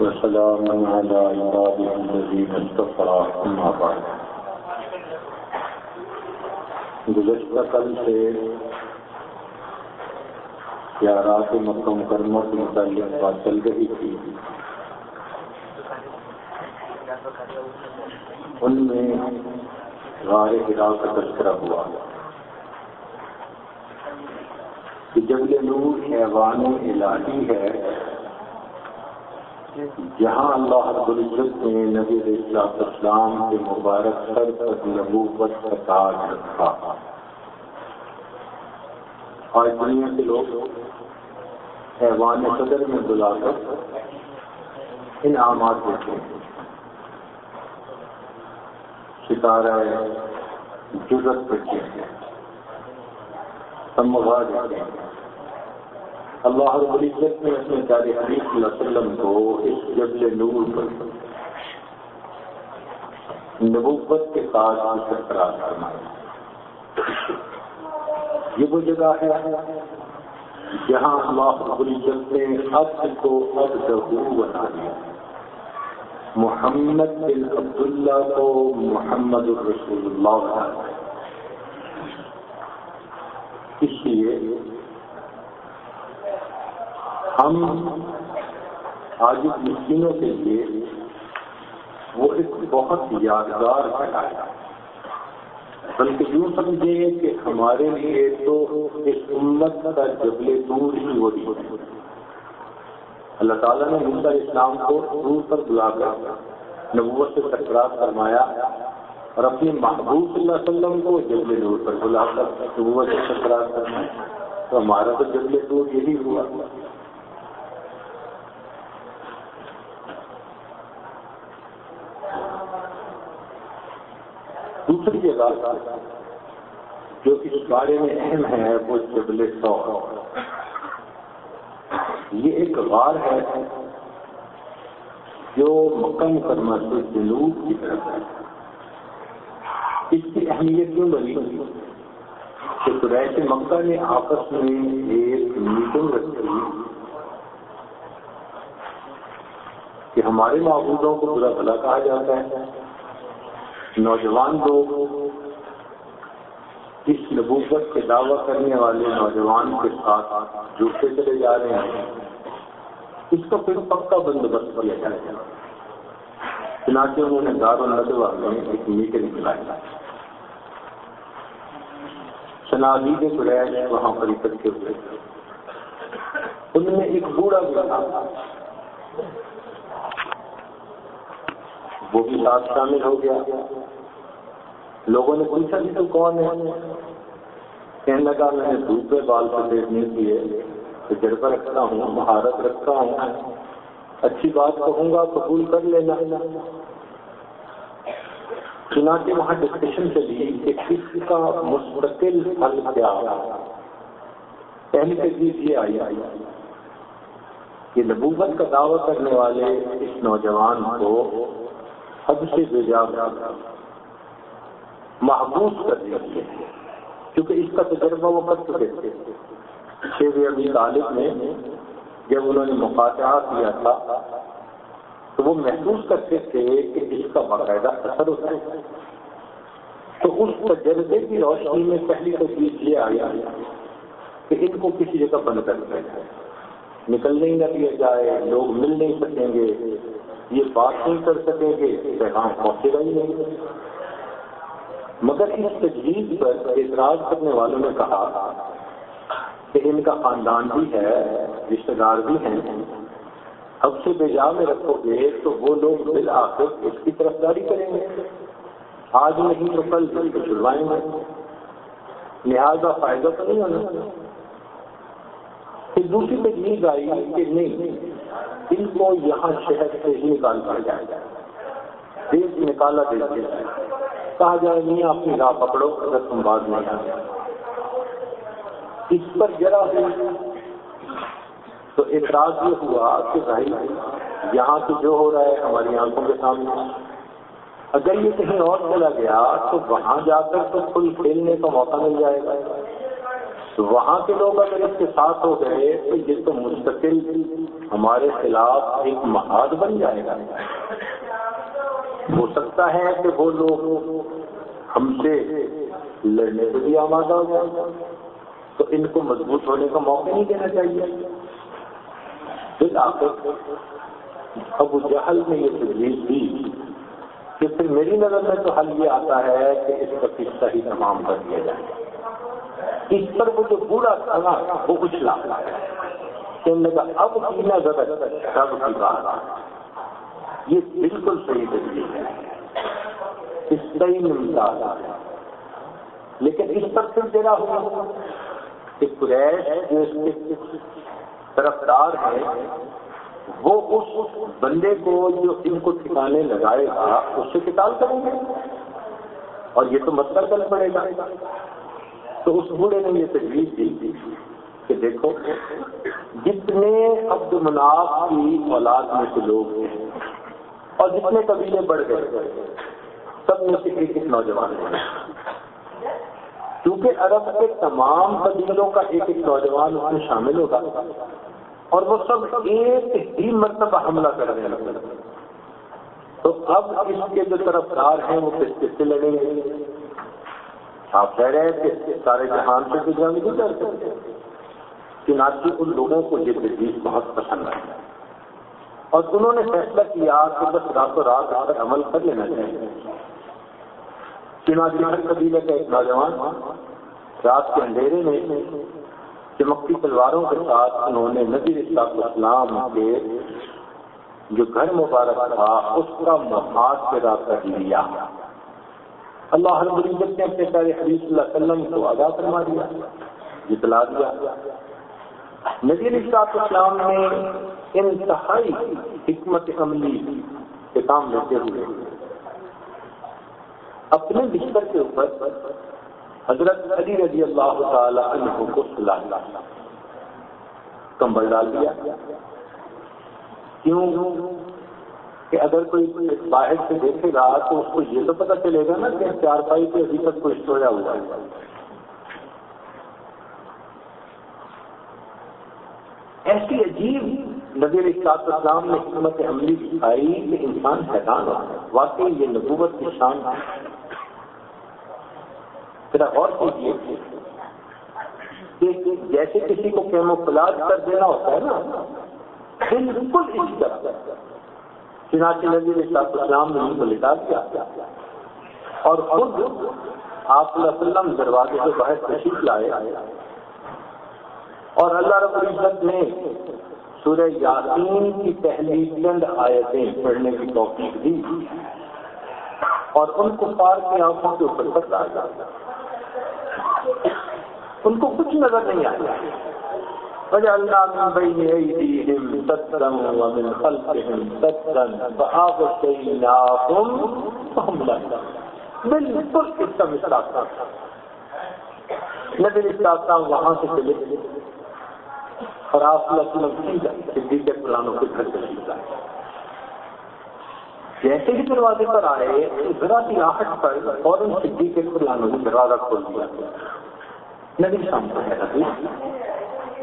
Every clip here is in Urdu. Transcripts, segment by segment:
وسلام على عباده الذين اصطفى. أما بعد. گزشتہ کل سے زیارات مکہ مکرمہ کے متعلق بات چل رہی تھی۔ ان میں غار ہرا کا تذکرہ ہوا۔ کہ جبل نور حیوان الہی ہے۔ جہاں اللہ رب العزت نے نبی علیہ السلام کے مبارک سر پر نبوت کا تاج رکھا۔ آج دنیا کے لوگ حیوان صدر میں بلا کر انعامات دیتے ہیں۔ ستارہ جرت دیتے ہیں۔ سمغا دیتے ہیں۔ اللہ رب العزت نے اپنے تاریخ صلی اللہ علیہ وسلم کو اس جبل نور پر نبوت کے ساتھ سرفراز فرمایا۔ یہ وہ جگہ ہے جہاں اللہ رب العزت نے حد کو اب دہو بنا دیا۔ محمد بن عبداللہ کو محمد الرسول اللہ بنا اس لیے ہم آج مسکینوں کے لیے وہ ایک بہت یادگار گھٹا ہے۔ بلکہ یوں سمجھے کہ ہمارے لیے تو اس امت کا جبل دور ہی ہو رہی اللہ تعالیٰ نے ملتا اسلام کو دور پر بلا کر نبوت سے تکرار فرمایا اور اپنے محبوب صلی اللہ علیہ وسلم کو جبل دور پر بلا کر نبوت سے تکرار فرمایا تو ہمارا تو جبل دور یہی ہوا۔ دوسری جگہ جو اس بارے میں اہم ہے، وہ جبل سو یہ ایک غار ہے جو مکہ مکرمہ سے جنوب کی طرف ہے۔ اس کی اہمیت کیوں بنی؟ کہ قریش مکہ نے آپس میں ایک میٹنگ رکھی۔ کہ ہمارے معبودوں کو برا بھلا کہا جاتا ہے۔ نوجوان لوگ اس نبوت کے دعوی کرنے والے نوجوان کے ساتھ جڑتے چلے جا رہے ہیں۔ اس کا پھر پکا بندوبست کیا جائے۔ گا چنانچہ انہوں نے دار الدوا میں ایک میٹنگ بلائی۔ شنازی کے قریش وہاں پر اکٹھے ہوئے۔ ان میں ایک بوڑھا بھی تھا۔ وہ بھی ساتھ شامل ہو گیا۔ لوگوں نے پوچھا کہ تو کون ہے کہنے لگا، میں نے دھوپ پہ بال کو دیکھنے کیے تجربہ رکھتا ہوں، مہارت رکھتا ہوں۔ اچھی بات کہوں گا، قبول کر لینا۔ چنانچہ وہاں ڈسکشن چلی کہ کس کا مستقل حل کیا۔ پہلی جی، تجویز یہ آئی آئی۔ کہ نبوت کا دعوی کرنے والے اس نوجوان کو حد سے بجا محبوس کر دیتے کیونکہ اس کا تجربہ وہ کر چکے تھے۔ شیب ابھی طالب نے جب انہوں نے مقاطعہ کیا تھا، تو وہ محسوس کرتے تھے کہ اس کا باقاعدہ اثر ہوتا ہے تو اس تجربے کی روشنی میں پہلی تجویز یہ آیا کہ ان کو کسی جگہ بند کر دیا جائے۔ نکلنے ہی نہ دیا جائے، لوگ مل نہیں سکیں گے۔ یہ بات نہیں کر سکیں گے، پیغام پہنچے گا ہی نہیں مگر اس تجویز پر اعتراض کرنے والوں نے کہا کہ ان کا خاندان بھی ہے رشتے دار بھی ہیں۔ اب سے بیجا میں رکھو گے تو وہ لوگ بالآخر اس کی طرف داری کریں گے۔ آج نہیں تو کل دل کو چھڑوائیں گے۔ لہٰذا فائدہ تو نہیں ہونا۔ پھر دوسری تجویز آئی کہ نہیں، ان کو یہاں شہر سے ہی نکال کر جائے دیش نکالا دیتے کہا جائے نہیں اپنی راہ پکڑو، اگر تم بات نہیں آ اس پر ذرا تو اعتراض یہ ہوا کہ بھائی، یہاں سے جو ہو رہا ہے ہماری آنکھوں کے سامنے۔ اگر یہ کہیں اور چلا گیا، تو وہاں جا کر تو کھل کھیلنے کا موقع مل جائے گا۔ وہاں کے لوگ اگر اس کے ساتھ ہو گئے تو یہ تو مستقل ہمارے خلاف ایک محاذ بن جائے گا۔ ہو سکتا ہے کہ وہ لوگ ہم سے لڑنے سے بھی آمادہ ہو جائے تو ان کو مضبوط ہونے کا موقع نہیں دینا چاہیے۔ پھر آخر ابو جہل نے یہ تجویز دی کہ پھر میری نظر میں تو حل یہ آتا ہے کہ اس کا قصہ ہی تمام کر دیا جائے۔ اس پر وہ جو بوڑھا تھا وہ اچھلا کہنے کا اب کی نظر سب کی بات۔ یہ بالکل صحیح تجویز ہے۔ اس کا ہی ملتا لیکن اس پر پھر دینا ہوا کہ قریش جو اس کے طرفدار ہے، وہ اس بندے کو جو ان کو ٹھکانے لگائے گا، اس سے کتاب کریں گے۔ اور یہ تو مسئلہ چل پڑے گا۔ تو اس بوڑھے نے یہ تجویز دی کہ دیکھو، جتنے عبد مناف کی اولاد میں سے لوگ ہیں اور جتنے قبیلے بڑھ گئے، سب میں سے ایک ایک نوجوان ہیں۔ کیونکہ عرب کے تمام قبیلوں کا ایک ایک نوجوان اس میں شامل ہوگا اور وہ سب ایک ہی مرتبہ حملہ کر رہے ہیں تو اب اس کے جو طرفدار ہیں، وہ کس کس سے لڑیں گے آپ کہہ رہے ہیں کہ سارے جہان سے گزرا نہیں کر سکتے چنانچہ ان لوگوں کو یہ تجویز بہت پسند آئی۔ اور انہوں نے فیصلہ کیا کہ بس راتوں رات پر عمل کر لینا چاہیے چنانچہ ہر قبیلے کا ایک نوجوان رات کے اندھیرے میں چمکتی تلواروں کے ساتھ انہوں نے نبی اسلام کے جو گھر مبارک تھا، اس کا مفاد پیدا کر لیا اللہ العزت نے اپنے پیارے حدیث اللہ وسلم کو آگاہ فرما دیا، جتلا دیا۔ نبی اسلام نے انتہائی حکمت عملی کے کام لیتے ہوئے اپنے بستر کے اوپر حضرت علی رضی اللہ تعالی عنہ کو سلا کمبل ڈال دیا۔ کیوں؟ کہ اگر کوئی باہر سے دیکھے گا تو اس کو یہ تو پتا چلے گا نا کہ چار پائی کے ابھی تک کوئی سویا ہوا ہے۔ ایسی عجیب نظیر اسلام نے حکمت عملی دکھائی کہ انسان حیران ہو واقعی یہ نبوت کی شان ہے۔ ذرا غور کیجیے کہ جیسے کسی کو کیمو فلاج کر دینا ہوتا ہے نا، بالکل اس طرح چنانچہ نبی صاحب اسلام نے ان کو لٹا دیا۔ اور خود آپ صلی اللہ علیہ وسلم دروازے سے باہر تشریف لائے۔ اور اللہ رب العزت نے سورہ یاسین کی پہلی چند آیتیں پڑھنے کی توفیق دی۔ اور ان کو پار کی آنکھوں کے اوپر بتا ان کو کچھ نظر نہیں آیا۔ من ومن بالکل اس کا تھا۔ نبی اسلام وہاں سے چلے۔ اور آپ صدیق فلانوں جی کے گھر سے جیسے ہی دروازے پر آئے، ذرا سی آہٹ پر اور ان صدیق کے فلانوں نے دروازہ کھول دیا۔ نبی شام کو ہے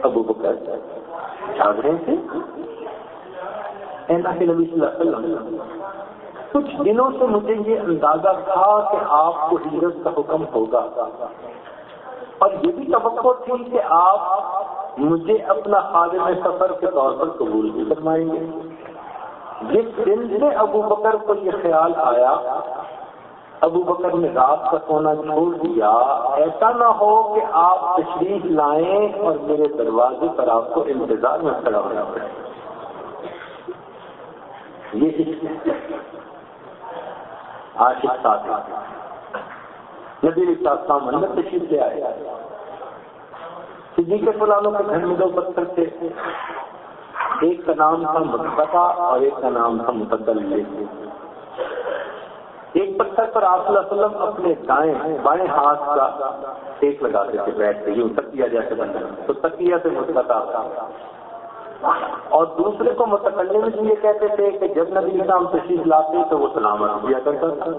ابو بکر۔ جاگ رہے تھے اللہ نبی صلی اللہ علیہ وسلم۔ کچھ دنوں سے مجھے یہ اندازہ تھا کہ آپ کو ہجرت کا حکم ہوگا۔ اور یہ بھی توقع تھی کہ آپ مجھے اپنا خادم سفر کے طور پر قبول بھی فرمائیں گے۔ جس دن سے ابو بکر کو یہ خیال آیا ابو بکر نے رات کا سونا چھوڑ دیا۔ ایسا نہ ہو کہ آپ تشریف لائیں اور میرے دروازے پر آپ کو انتظار میں کھڑا ہونا پڑے۔ یہ آشق ساتھ ندی ساتھ اندر تشریف لے آئے۔ جی کے فلانوں کے گھر میں دو پتھر تھے۔ ایک کا نام تھا متبتا اور ایک کا نام تھا متدل ایک پتھر پر آپ صلی اللہ علیہ وسلم اپنے دائیں بائیں ہاتھ کا ایک لگاتے تھے بیٹھ کے یوں تکیا جیسے بن تو تکیا سے متبتا اور دوسرے کو متکلے میں یہ کہتے تھے کہ جب نبی نام تشریف لاتے تو وہ سلامت دیا کرتا۔ تھا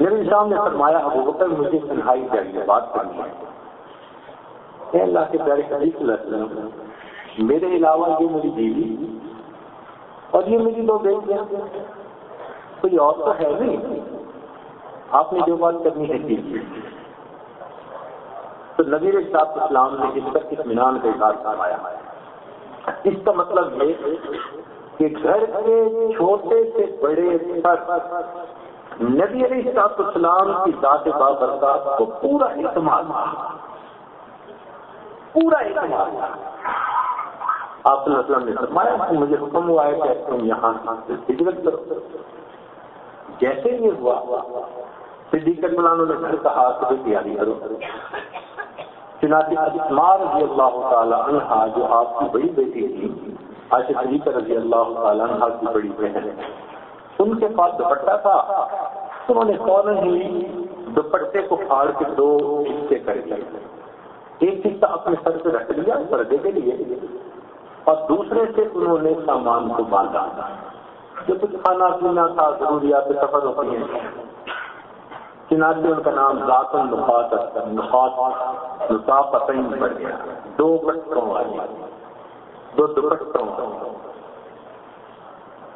میرے صاحب نے فرمایا، ابو بکر مجھے تنہائی چاہیے بات کرنی ہے۔ اللہ کے پیارے حدیث وسلم، میرے علاوہ یہ میری بیوی اور یہ میری دو بیٹیاں کوئی اور تو ہے نہیں۔ آپ نے جو بات کرنی ہے کیجیے۔ تو نبیر صاحب اسلام نے اس کا اطمینان کے ساتھ فرمایا۔ اس کا مطلب یہ کہ گھر کے چھوٹے سے بڑے نبی علیہ صاحب اسلام کی ذات بابرکات کو پورا اعتماد۔ پورا اعتماد۔ آپ نے فرمایا مجھے حکم ہوا ہے کہ تم یہاں ہجرت کرو۔ جیسے یہ ہوا صدیق ملانوں نے گھر کا ہاتھ بھی تیاری کرو۔ چنانچہ اسمار رضی اللہ تعالیٰ عنہ جو آپ کی بڑی بیٹی تھی آج صدیق رضی اللہ تعالیٰ عنہ کی بڑی بہن ان کے پاس دوپٹہ تھا۔ انہوں نے فوراً ہی دوپٹے کو پھاڑ کے دو حصے کر دیا ایک حصہ اپنے سر پہ رکھ لیا، پردے کے لیے۔ اور دوسرے سے انہوں نے سامان کو باندھا۔ جو کچھ کھانا پینا تھا، ضروریات سفر ہوتی ہیں۔ چنانچہ ان کا نام ذات النفاط نفاط نصاف پڑ گیا۔ دو بٹوں والی۔ دو دوپٹوں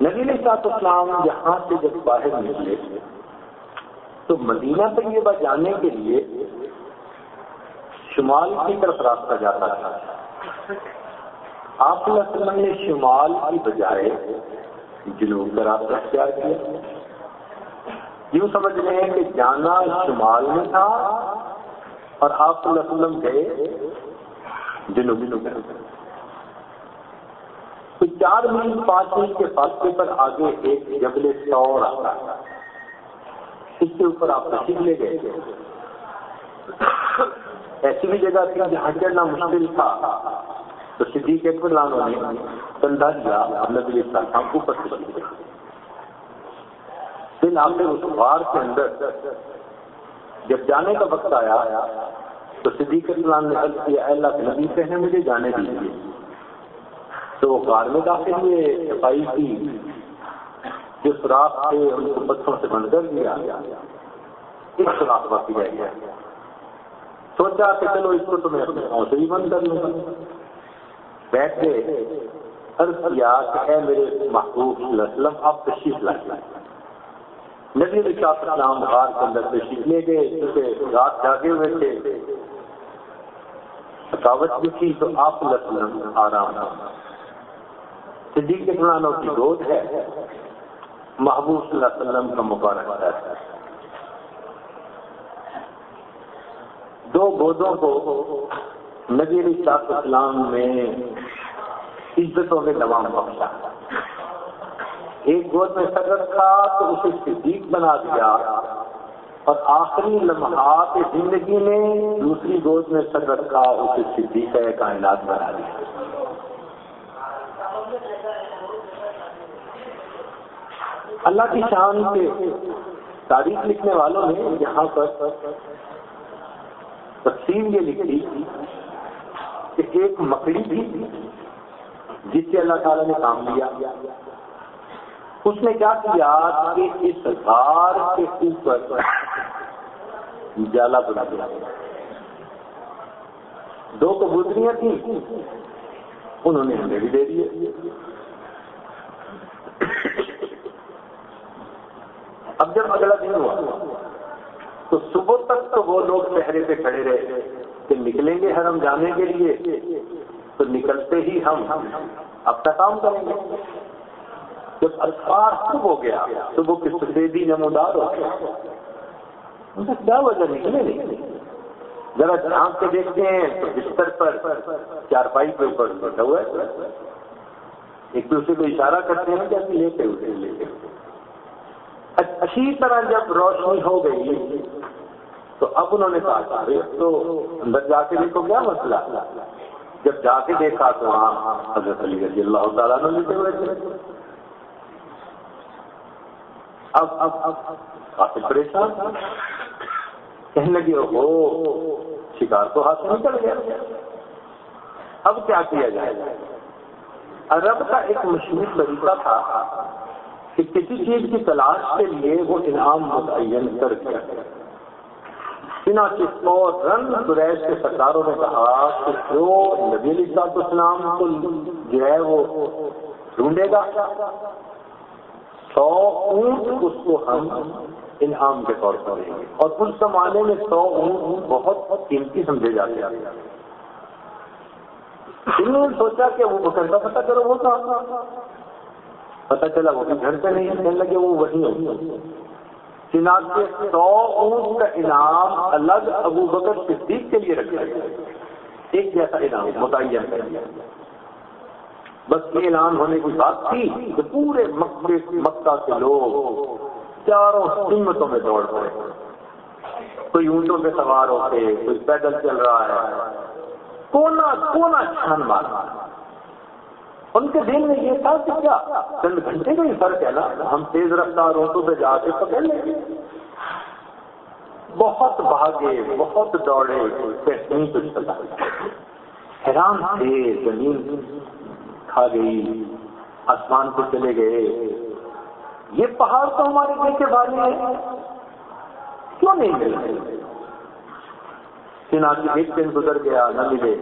نبی صاحب اسلام یہاں سے جب باہر نکلے، تو مدینہ طیبہ جانے کے لیے شمال کی طرف راستہ جاتا تھا۔ آپ وسلم نے شمال کی بجائے جنوب کا راستہ اختیار کیا۔ یوں سمجھ رہے ہیں کہ جانا شمال میں تھا اور آپ وسلم گئے جنوبی لوگ تو چار میل پانچ میل کے فاصلے پر آگے ایک جبل سور آتا۔ ہے اس کے اوپر آپ تشریف لے گئے۔ ایسی بھی جگہ تھی جہاں چڑھنا مشکل تھا۔ تو صدیق اکبر لانوں جی، نے کندھا دیا نبی السلام کو اوپر سے پھر آخر اس غار کے اندر جب جانے کا وقت آیا، تو صدیق اسلام نے عرض کیا اللہ کے نبی سے ہیں مجھے جانے دیجیے تو وہ غار میں داخل ہوئے صفائی کی جو سوراخ تھے ان کو بچوں سے بند کر دیا ایک سوراخ باقی رہ گیا سوچا کہ چلو اس کو تو میں اپنے پاؤں سے ہی بند کر لوں۔ گا بیٹھ عرض کیا کہ اے میرے محبوب صلی اللہ علیہ وسلم، آپ تشریف لائے۔ نبی علیہ السلام غار کے اندر تشریف لے گئے کیونکہ رات جاگے ہوئے تھے۔ تھکاوٹ بھی تھی تو آپ صلی اللہ علیہ وسلم آرام صدیق فلانوں کی گود ہے۔ محبوب صلی اللہ علیہ وسلم کا مبارک ہے۔ دو گودوں کو نبی علیہ السلام میں عزتوں میں نوام بخشا ایک گود میں سر رکھا تو اسے صدیق بنا دیا۔ اور آخری لمحات زندگی میں دوسری گود میں سر رکھا اسے صدیق کائنات بنا دیا۔ اللہ کی شان کے تاریخ لکھنے والوں نے یہاں پر تقسیم یہ لکھی کہ ایک مکڑی بھی جس سے اللہ تعالیٰ نے کام لیا۔ اس نے کیا کیا کہ اس غار کے اوپر جالا بنا دیا۔ دو تو گزریاں تھیں، انہوں نے ہمیں بھی دے دیے۔ اب جب اگلا دن ہوا، تو صبح تک تو وہ لوگ پہرے پہ کھڑے رہے۔ کہ نکلیں گے حرم جانے کے لیے، تو نکلتے ہی ہم اپنا کام کریں گے؟ جب اخبار صبح ہو گیا، تو وہ کس سفیدی نمودار ہو گیا۔ کیا وجہ نکلے نہیں؟ ذرا جھانک کے دیکھتے ہیں، تو بستر پر چار پائی کے اوپر بیٹھا ہوا ہے۔ ایک دوسرے کو اشارہ کرتے ہیں جیسے لیتے ہوئے لیتے اچھی طرح جب روشنی ہو گئی تو اب انہوں نے کہا تو اندر جا کے دیکھو، کیا مسئلہ جب جا کے دیکھا تو ہاں حضرت علی رضی اللہ تعالیٰ نے لکھے ہوئے تھے۔ اب اب اب کافی پریشان کہنے لگے ہو شکار تو ہاتھ نہیں چل گیا۔ اب کیا کیا جائے؟ عرب کا ایک مشہور طریقہ تھا کہ کسی چیز کی تلاش کے لیے وہ انعام متعین کر کے چنانچہ سو رن قریش کے سرکاروں نے کہا کہ جو نبی علی صاحب اسلام کو جو ہے وہ ڈھونڈے گا، سو اونٹ اس کو ہم انعام کے طور پر دیں گے۔ اور اس زمانے میں سو اونٹ بہت قیمتی سمجھے جاتے ہیں۔ انہوں نے سوچا کہ وہ بکر کا پتہ کرو وہ کہاں۔ پتہ چلا وہ گھر سے نہیں، کہنے لگے وہ وہی ہو چنانچہ سو اونٹ کا انعام الگ ابو بکر صدیق کے لیے رکھا گیا۔ ایک جیسا انعام، متعین۔ کر دیا بس یہ اعلان ہونے کی بات تھی کہ پورے مکے، مکہ کے لوگ چاروں سمتوں میں دوڑ پڑے۔ کوئی اونٹوں پہ سوار ہوتے، کوئی پیدل چل رہا ہے۔ کونا کونا چھان مارا ان کے دل میں یہ تھا کہ کیا؟ چند گھنٹے کا ہی فرق ہے نا ہم تیز رفتار اونٹوں پہ جا کے پکڑ لیں گے۔ بہت بھاگے، بہت دوڑے کچھ پتا حیران تھے، زمین کھا گئی، آسمان پہ چلے گئے۔ یہ پہاڑ تو ہمارے دیکھے بھاری ہے کیوں نہیں ملے؟ چنانچہ ایک دن گزر گیا، نہ ملے۔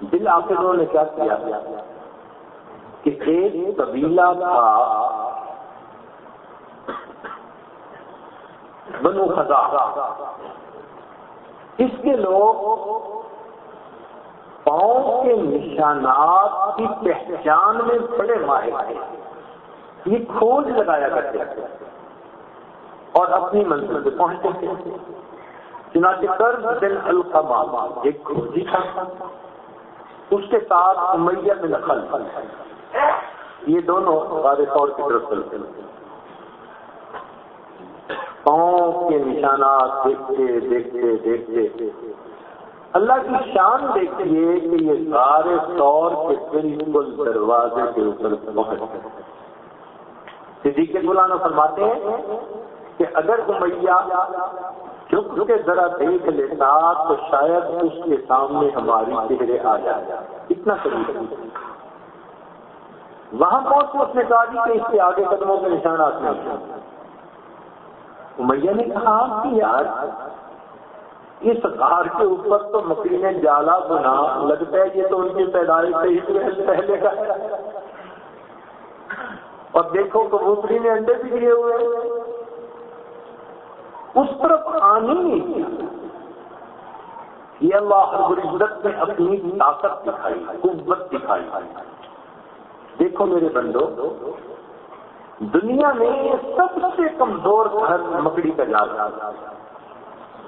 دل آخروں نے کیا کیا؟ کہ ایک قبیلہ تھا، بنو خزا اس کے لوگ پاؤں کے نشانات کی پہچان میں بڑے ماہر تھے۔ یہ کھوج لگایا کرتے تھے اور اپنی منزل پہ پہنچتے تھے۔ چنانچہ کر دن القما ایک کھوجی تھا۔ اس کے ساتھ امیہ میں نقل یہ دونوں غار طور کی طرف چلتے ہیں۔ پاؤں کے نشانات دیکھتے دیکھتے دیکھتے۔ اللہ کی شان دیکھیے کہ یہ غار طور کے بالکل دروازے کے اوپر پہنچ صدیق مولانا فرماتے ہیں کہ اگر امیہ چپ کے ذرا دیکھ لیتا تو شاید اس کے سامنے ہماری چہرے آ جائے اتنا قریب وہاں پہنچ اس نے کہا کہ اس کے آگے قدموں کے نشانات نہیں امیہ نے کہا کہ یار اس کار کے اوپر تو مکڑی نے جالا بنا لگتا ہے، یہ تو ان کی پیدائش سے ہی پہلے کا اور دیکھو کبوتری نے انڈے بھی دیے ہوئے۔ اس طرف آنی نہیں یہ اللہ العزت نے اپنی طاقت دکھائی، قوت دکھائی۔ دیکھو میرے بندو، دنیا میں سب سے کمزور گھر مکڑی کا جا رہا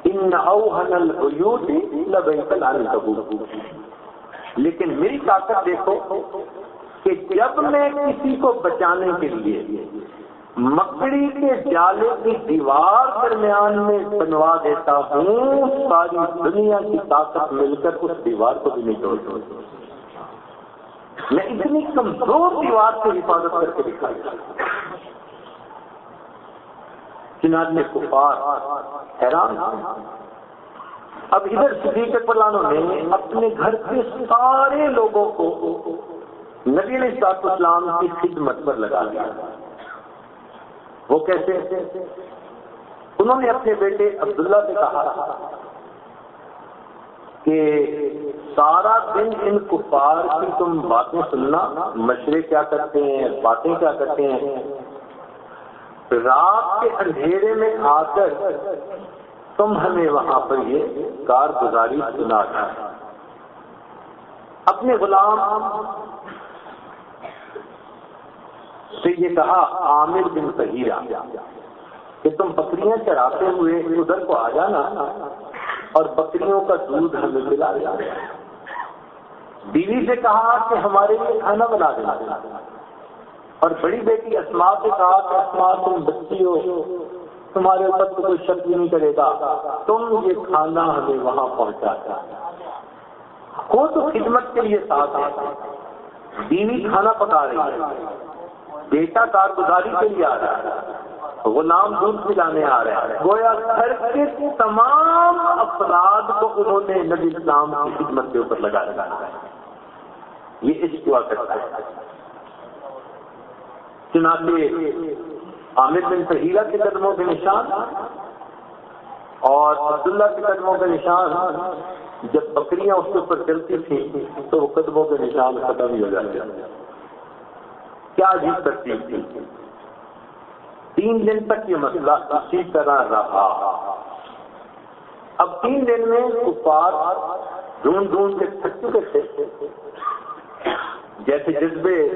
ان اوہن البیوت لبیت العنکبوت۔ لیکن میری طاقت دیکھو کہ جب میں کسی کو بچانے کے لیے مکڑی کے جالے کی دیوار درمیان میں بنوا دیتا ہوں، ساری دنیا کی طاقت مل کر اس دیوار کو بھی نہیں توڑ میں اتنی کمزور دیوار سے حفاظت کر کے دکھائی۔ چنان میں کفار حیران اب ادھر صدیق پلانوں نے اپنے گھر کے سارے لوگوں کو نبی علیہ السلاط اسلام کی خدمت پر لگا دیا۔ وہ کیسے انہوں نے اپنے بیٹے عبداللہ سے کہا کہ سارا دن ان کفار کی تم باتیں سننا مشورے کیا کرتے ہیں، باتیں کیا کرتے ہیں؟ رات کے اندھیرے میں آ کر تم ہمیں وہاں پر یہ کارگزاری سنا اپنے غلام سے یہ کہا، عامر بن صحیح کہ تم بکریاں چراتے ہوئے ادھر کو آ جانا اور بکریوں کا دودھ ہمیں ملا دیا. بیوی سے کہا کہ ہمارے لیے کھانا بنا دینا اور بڑی بیٹی اسما سے کہا کہ اسما تم بچی ہو، تمہارے اوپر تو کوئی شک نہیں کرے گا، تم یہ کھانا ہمیں وہاں پہنچا وہ تو خدمت کے لیے ساتھ بیوی کھانا پکا رہی ہے۔ بیٹا کارگزاری کے لیے آ رہا ہے۔ غلام دودھ پلانے آ رہا ہے گویا گھر کے تمام افراد کو انہوں نے نبی اسلام کی خدمت کے اوپر لگا لگا ہے یہ اس دعا کرتا ہے۔ چنانچہ عامر بن فہیرہ کے قدموں کے نشان اور عبداللہ کے قدموں کے نشان جب بکریاں اس کے اوپر چلتی تھیں تو وہ قدموں کے نشان ختم ہی ہو جاتے کیا عجیب ترتیب تھی۔ تین دن تک یہ مسئلہ اسی طرح رہا۔ اب تین دن میں کفار ڈھونڈ ڈھونڈ کے تھک چکے تھے۔ جیسے جذبے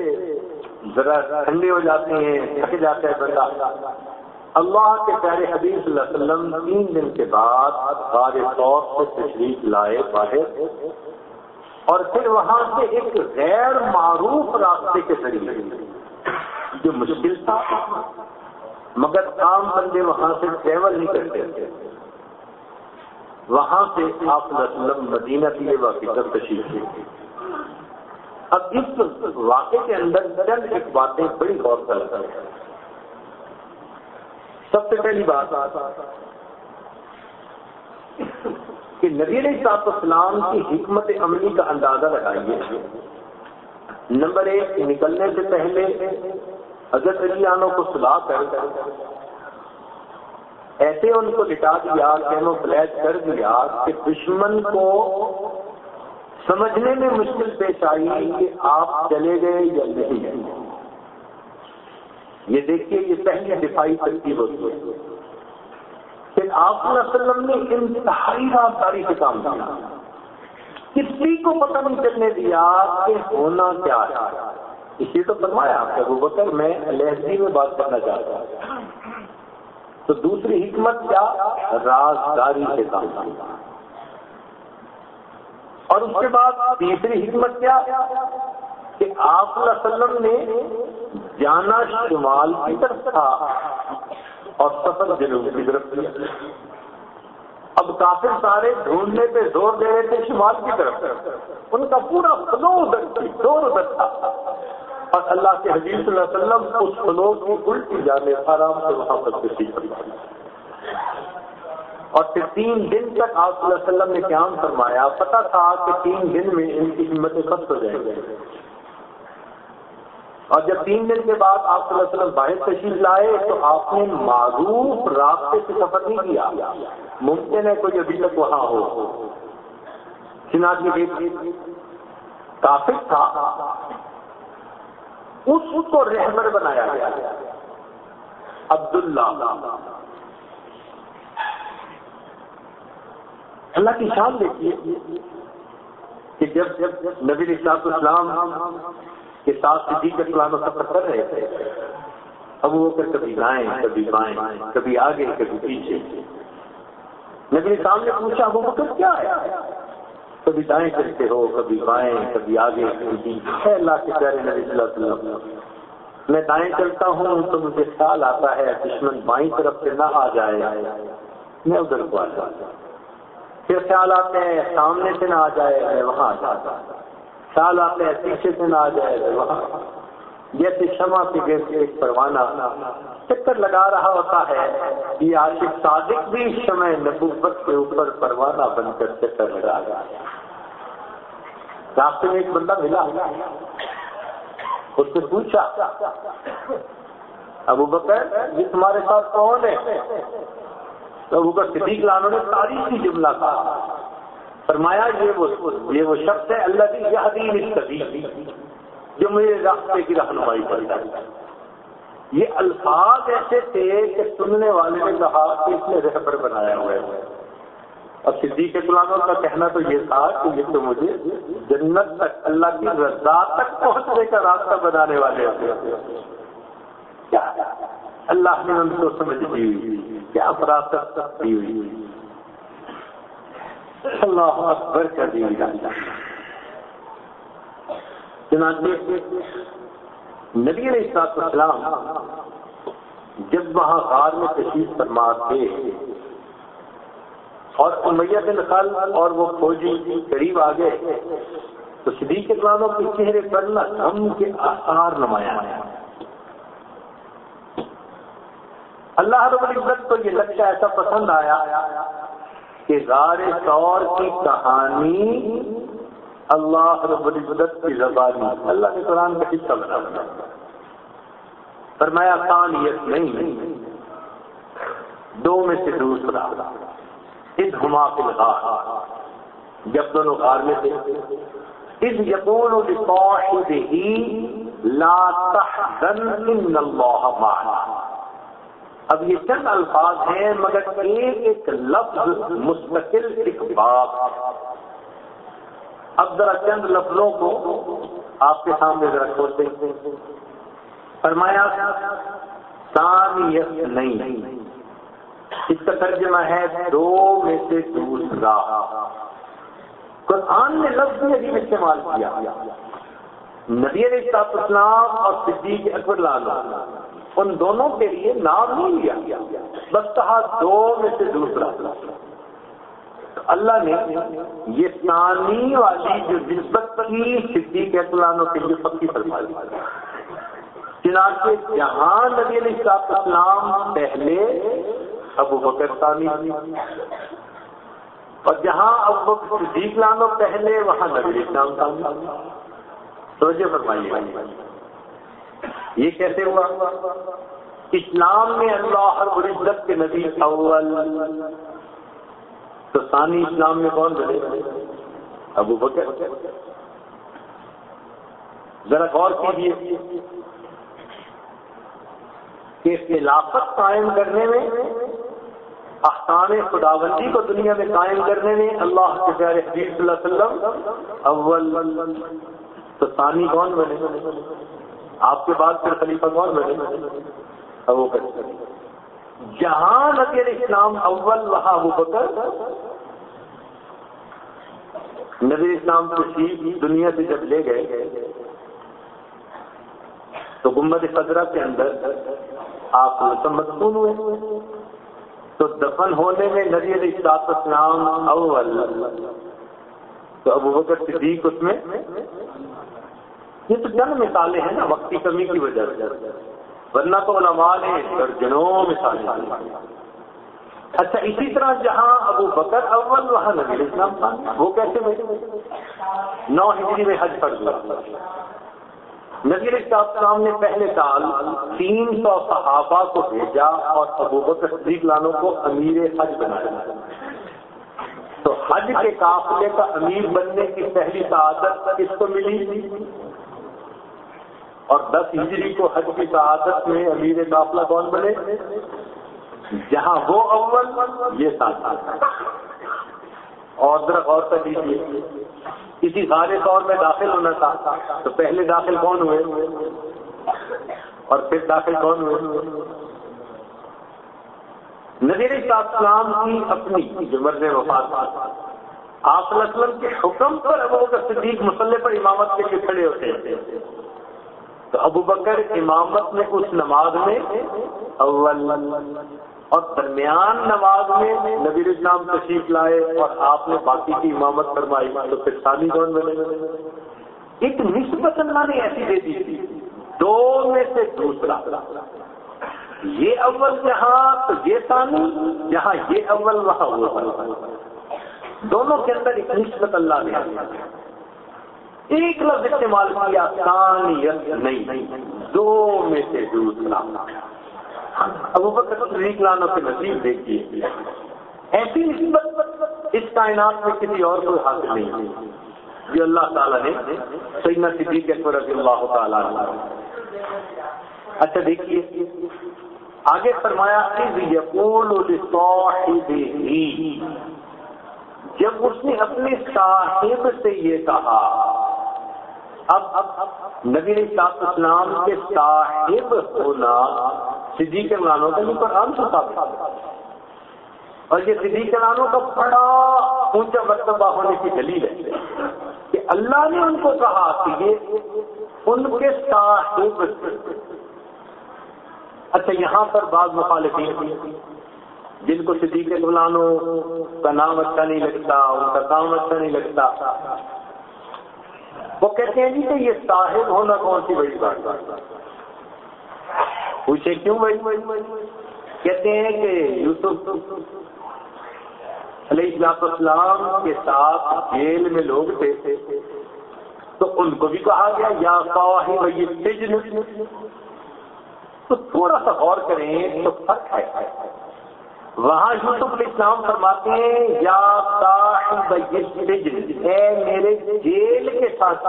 ذرا ٹھنڈے ہو جاتے ہیں، تھک جاتا ہے بندہ۔ اللہ کے پیارے حبیب صلی اللہ علیہ وسلم تین دن کے بعد غار طور سے تشریف لائے باہر اور پھر وہاں سے ایک غیر معروف راستے کے ذریعے جو مشکل تھا، مگر عام بندے وہاں سے ٹریول نہیں کرتے تھے۔ وہاں سے آپ وسلم مدینہ کی واقع تشریف تھی اب اس واقعے کے اندر چند ایک باتیں بڑی غور طلب ہے سب سے پہلی بات کہ نبی علیہ صاحب اسلام کی حکمت عملی کا اندازہ لگائیے۔ نمبر ایک، نکلنے سے پہلے حضرت علی عنوں کو سلا کر ایسے ان کو لٹا دیا کینو کر دیا کہ دشمن کو سمجھنے میں مشکل پیش آئی کہ آپ چلے گئے یا نہیں۔ یہ دیکھیے، یہ پہلی دفاعی ترتیب ہوتی ہے۔ پھر آپ وسلم نے انتہائی رابطاری سے کام کیا۔ کسی کو پتہ نہیں چلنے دیا کہ ہونا کیا ہے۔ اسی تو فرمایا آپ ابو بکر، میں لہذی میں بات کرنا چاہتا ہوں۔ تو دوسری حکمت کیا؟ رازداری سے کام۔ کیا اور اس کے بعد تیسری حکمت کیا؟ کہ آپ وسلم نے جانا شمال کی طرف تھا۔ اور سفر جنوب کی طرف کیا اب کافی سارے ڈھونڈنے پہ زور دے رہے تھے شمال کی طرف۔ ان کا پورا فلو ادھر تھی، زور ادھر تھا۔ اور اللہ کے حجیب صلی اللہ علیہ وسلم اس فلو کی الٹی جانے آرام سے وہاں پر کسی اور پھر تین دن تک آپ صلی اللہ علیہ وسلم نے قیام فرمایا۔ پتا تھا کہ تین دن میں ان کی ہمتیں سخت ہو جائیں گے اور جب تین دن کے بعد آپ صلی اللہ علیہ وسلم باہر تشریف لائے تو آپ نے معروف راستے سے سفر نہیں کیا۔ ممکن ہے کوئی ابھی تک وہاں ہو۔ چنانچہ ایک کافی تھا۔ اس کو رہبر بنایا گیا۔ عبداللہ۔ اللہ کی شان دیکھیے کہ جب جب نبی صاحب اسلام کے ساتھ صدیق اسلام سفر کر رہے تھے۔ اب وہ کر کبھی دائیں، کبھی بائیں، کبھی آگے، کبھی پیچھے۔ نبی صاحب نے پوچھا وہ بکر کیا ہے؟ کبھی دائیں کرتے ہو، کبھی بائیں، کبھی آگے، کبھی پیچھے۔ اللہ کے پیارے نبی صلی اللہ علیہ وسلم۔ میں دائیں چلتا ہوں تو مجھے خیال آتا ہے، دشمن بائیں طرف سے نہ آ جائے۔ میں ادھر کو آ جاتا پھر خیال آتے ہیں، سامنے سے نہ آ جائے، میں وہاں آ جاتا خیال آتے ہیں پیچھے آ جائے وہاں جیسے شمع کے جیسے ایک پروانہ چکر لگا رہا ہوتا ہے یہ عاشق صادق بھی شمع نبوت کے اوپر پروانہ بن کر چکر لگا رہا ہے۔ راستے میں ایک بندہ ملا۔ اس سے پوچھا، ابو بکر، یہ تمہارے ساتھ کون ہے؟ تو ابو بکر صدیق لانو نے تاریخی جملہ کہا۔ فرمایا، یہ وہ یہ وہ شخص ہے اللہ کی یہ حدیث جو مجھے راستے کی رہنمائی کرتا ہے۔ یہ الفاظ ایسے تھے کہ سننے والے نے کہا کہ اس نے رہبر بنایا ہوا ہے۔ اور صدیق غلاموں کا کہنا تو یہ تھا کہ یہ تو مجھے جنت تک، اللہ کی رضا تک پہنچنے کا راستہ بنانے والے ہوتے کیا؟ اللہ نے ان کو سمجھ دی ہوئی، کیا فراست دی ہوئی؟ اللہ اکبر کر دی چنانچہ نبی علیہ السلام جب وہاں غار میں تشریف فرما تھے اور امیہ بن خل اور وہ فوجی قریب آ گئے تو صدیق اقلاموں کے چہرے پر نہ غم کے آثار نمایاں اللہ رب العزت کو یہ لگتا ایسا پسند آیا کہ غار طور کی کہانی اللہ رب العزت کی زبانی اللہ کے قرآن کا حصہ بنا بنا فرمایا کانیت نہیں۔ دو میں سے دوسرا۔ اس ہما کے جب دونوں غار میں تھے۔ اس یقون ہی لا تحزن ان اللہ معنا۔ اب یہ چند الفاظ ہیں، مگر ایک ایک لفظ مستقل ایک بات اب ذرا چند لفظوں کو آپ کے سامنے ذرا کھولتے فرمایا ثانیت نہیں۔ اس کا ترجمہ ہے، دو میں سے دوسرا۔ قرآن نے لفظ بھی استعمال کیا۔ نبی علیہ السلام اور صدیق اکبر لالا۔ ان دونوں کے لیے نام نہیں لیا۔ بس کہا دو میں سے دوسرا۔ اللہ نے یہ ثانی والی جو نسبت کی صدیق اطلانوں کے لیے پکی فرما دی۔ چنانچہ جہاں نبی علیہ السلام پہلے ابو بکر ثانی اور جہاں اب صدیق لانو پہلے، وہاں نبی اسلام ثانی توجہ فرمائیے۔ یہ کیسے ہوا اسلام میں اللہ ہر عزت کے نبی اول۔ تو ثانی اسلام میں کون بنے؟ ابو بکر۔ ذرا غور کیجیے کہ خلافت قائم کرنے میں، احکام خداوندی کو دنیا میں قائم کرنے میں اللہ کے پیارے حبیب صلی اللہ علیہ وسلم اول۔ تو ثانی کون بنے؟ آپ کے بعد پھر خلیفہ کون بنے؟ ابو بکر جہاں نبی علیہ السلام اول وہاں ابو بکر، نبی اسلام تشریف دنیا سے جب لے گئے، تو گمبد خزرہ کے اندر آپ مدفون ہوئے۔ تو دفن ہونے میں نبی علیہ السلام اول۔ تو ابو بکر صدیق اس میں یہ تو چند مثالیں ہیں نا وقت کی کمی کی وجہ سے۔ ورنہ تو علماء نے درجنوں مثالیں اچھا اسی طرح جہاں ابو بکر اول، وہاں نبی اسلام تھا۔ وہ کیسے ہوئے؟ نو ہجری میں حج پر ہوا نبی السلام نے پہلے سال تین سو صحابہ کو بھیجا اور ابو بکر صدیق لانوں کو امیر حج بنایا۔ تو حج کے قافلے کا امیر بننے کی پہلی سعادت کس کو ملی؟ اور دس ہجری کو حج کی شہادت میں امیر قافلہ کون بنے؟ جہاں وہ اول، یہ ساتھ۔ اور ذرا غور کر لیجیے کسی سارے طور میں داخل ہونا تھا، تو پہلے داخل کون ہوئے؟ اور پھر داخل کون ہوئے؟ نظیر اسلام کی اپنی جو مرض وفات آپ وسلم کے حکم پر ابو کا صدیق مسلح پر امامت کے لیے کھڑے ہوتے ہیں۔ تو ابو بکر امامت میں اس نماز میں، اول، اور درمیان نماز میں نبی اسلام تشریف لائے اور آپ نے باقی کی امامت فرمائی، تو پھر ثانی کون بنے؟ ایک نسبت اللہ نے ایسی دے دی تھی، دو میں سے دوسرا۔ یہ اول جہاں تو یہ ثانی جہاں یہ اول، وہاں وہ دونوں کے اندر ایک نسبت اللہ نے۔ ایک لفظ استعمال کیا، ثانیت نہیں۔ دو میں سے دوسرا ابو بکر شریک لانوں کے نصیب دیکھیے۔ ایسی نسبت اس کائنات میں کسی اور کو حاصل نہیں ہوئی۔ جو اللہ تعالیٰ نے سیدنا صدیق اکبر رضی اللہ تعالیٰ اچھا دیکھیے۔ آگے فرمایا جب اس نے اپنے صاحب سے یہ کہا اب اب نبی اسلام کے صاحب ہونا صدیق ملانوں کا نہیں پر عام اور یہ صدیق ملانوں کا بڑا اونچا مرتبہ ہونے کی دلیل ہے کہ اللہ نے ان کو کہا کہ یہ ان کے صاحب اچھا یہاں پر بعض مخالفین جن کو صدیق ملانوں کا نام اچھا نہیں لگتا، ان کا کام اچھا نہیں لگتا وہ کہتے ہیں جی کہ یہ صاحب ہونا کون سی بڑی بات پوچھے کیوں بھائی؟ کہتے ہیں کہ یوسف علیہ السلام کے ساتھ جیل میں لوگ تھے۔ تو ان کو بھی کہا گیا، یا سجن تو تھوڑا سا غور کریں، تو فرق ہے۔ وہاں یوسف علیہ السلام فرماتے ہیں، یا اے میرے جیل کے ساتھ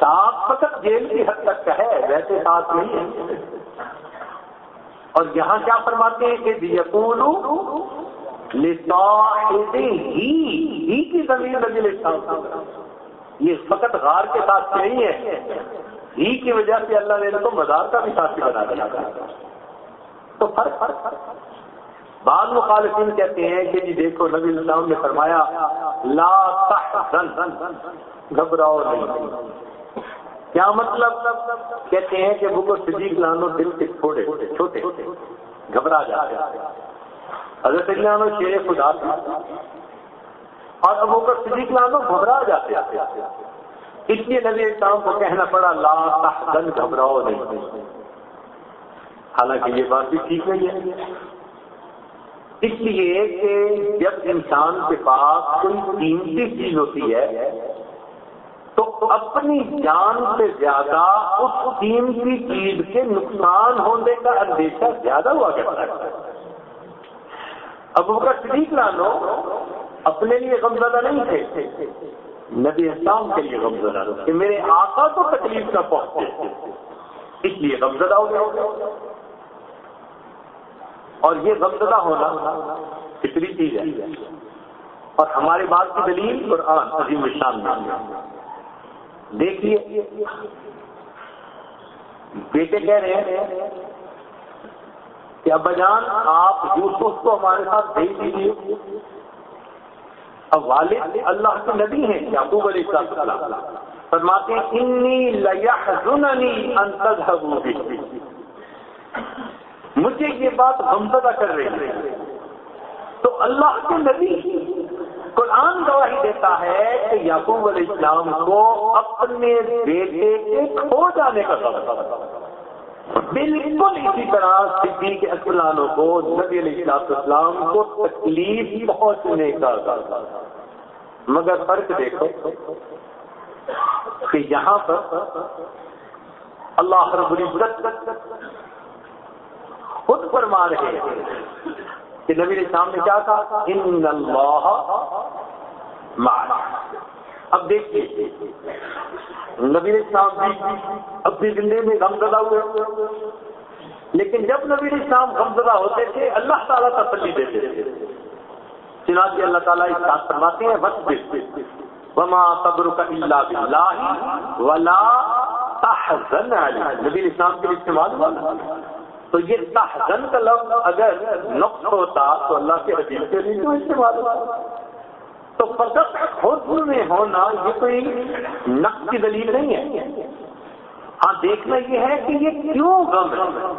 ساتھ فقط جیل کی حد تک ہے، ویسے ساتھ نہیں ہے۔ اور یہاں کیا فرماتے ہیں کہ یقول ہی کی زمین نبی یہ فقط غار کے ساتھ نہیں ہے۔ ہی کی وجہ سے اللہ نے تو مزار کا بھی ساتھی بنا دیا۔ تو فرق فرق بعض مخالفین کہتے ہیں کہ جی دیکھو نبی السلام نے فرمایا، لا تحزن، گھبراؤ نہیں۔ کیا مطلب؟ کہتے ہیں کہ وہ صدیق لانو دل کے چھوٹے چھوٹے گھبرا جاتے حضرت لانو شیر خدا اور ابو کا صدیق لانو گھبرا جاتے اس لیے نبی السلام کو کہنا پڑا، لا تحزن، گھبراؤ نہیں۔ حالانکہ یہ بات بھی ٹھیک نہیں ہے۔ اس لیے کہ جب انسان کے پاس کوئی قیمتی چیز ہوتی ہے، تو اپنی جان سے زیادہ اس قیمتی چیز کے نقصان ہونے کا اندیشہ زیادہ ہوا کرتا ہے۔ اب وہ کا ٹھیک لا لو اپنے لیے غمزدہ نہیں تھے۔ نبی اسلام کے لیے غمزدہ کہ میرے آقا کو تکلیف نہ پہنچے۔ اس لیے غمزدہ ہو گیا اور یہ غمزدہ ہونا فطری چیز ہے۔ اور ہمارے بات کی دلیل اور عظیم شان دیکھیے، بیٹے کہہ رہے ہیں کہ ابا جان، آپ یوسف کو ہمارے ساتھ بھیج دیجیے اب والد اللہ کے نبی ہیں، یعقوب علیہ السلام۔ فرماتے ہیں انی لیحزننی ان تذهبوا به. مجھے یہ بات غمزدہ کر رہی ہے۔ تو اللہ کے نبی قرآن گواہی دیتا ہے کہ یعقوب علیہ السلام کو اپنے بیٹے کے کھو جانے کا بالکل اسی طرح صدیق اسلانوں کو نبی علیہ السلام کو تکلیف پہنچنے کا مگر فرق دیکھو کہ یہاں پر اللہ رب العزت خود فرما رہے ہیں کہ نبی اسلام نے کیا کہا؟ ان اللہ اب دیکھیے، نبی اسلام بھی اپنی زندگی میں غم زدہ ہوئے۔ لیکن جب نبی اسلام غم زدہ ہوتے تھے، اللہ تعالیٰ تسلی دیتے تھے۔ چنانچہ اللہ تعالیٰ اس بات فرماتے ہیں بس وما صبر کا اللہ بلّہ ولا تحزن نبی اسلام کے استعمال ہوا۔ تو یہ تحزن کا لفظ اگر نقص ہوتا تو اللہ کے حدیث کے لیے کیوں استعمال ہوتا۔ تو فقط خود میں ہونا یہ کوئی نقص کی دلیل نہیں ہے۔ ہاں دیکھنا یہ ہے کہ یہ کیوں غم ہے۔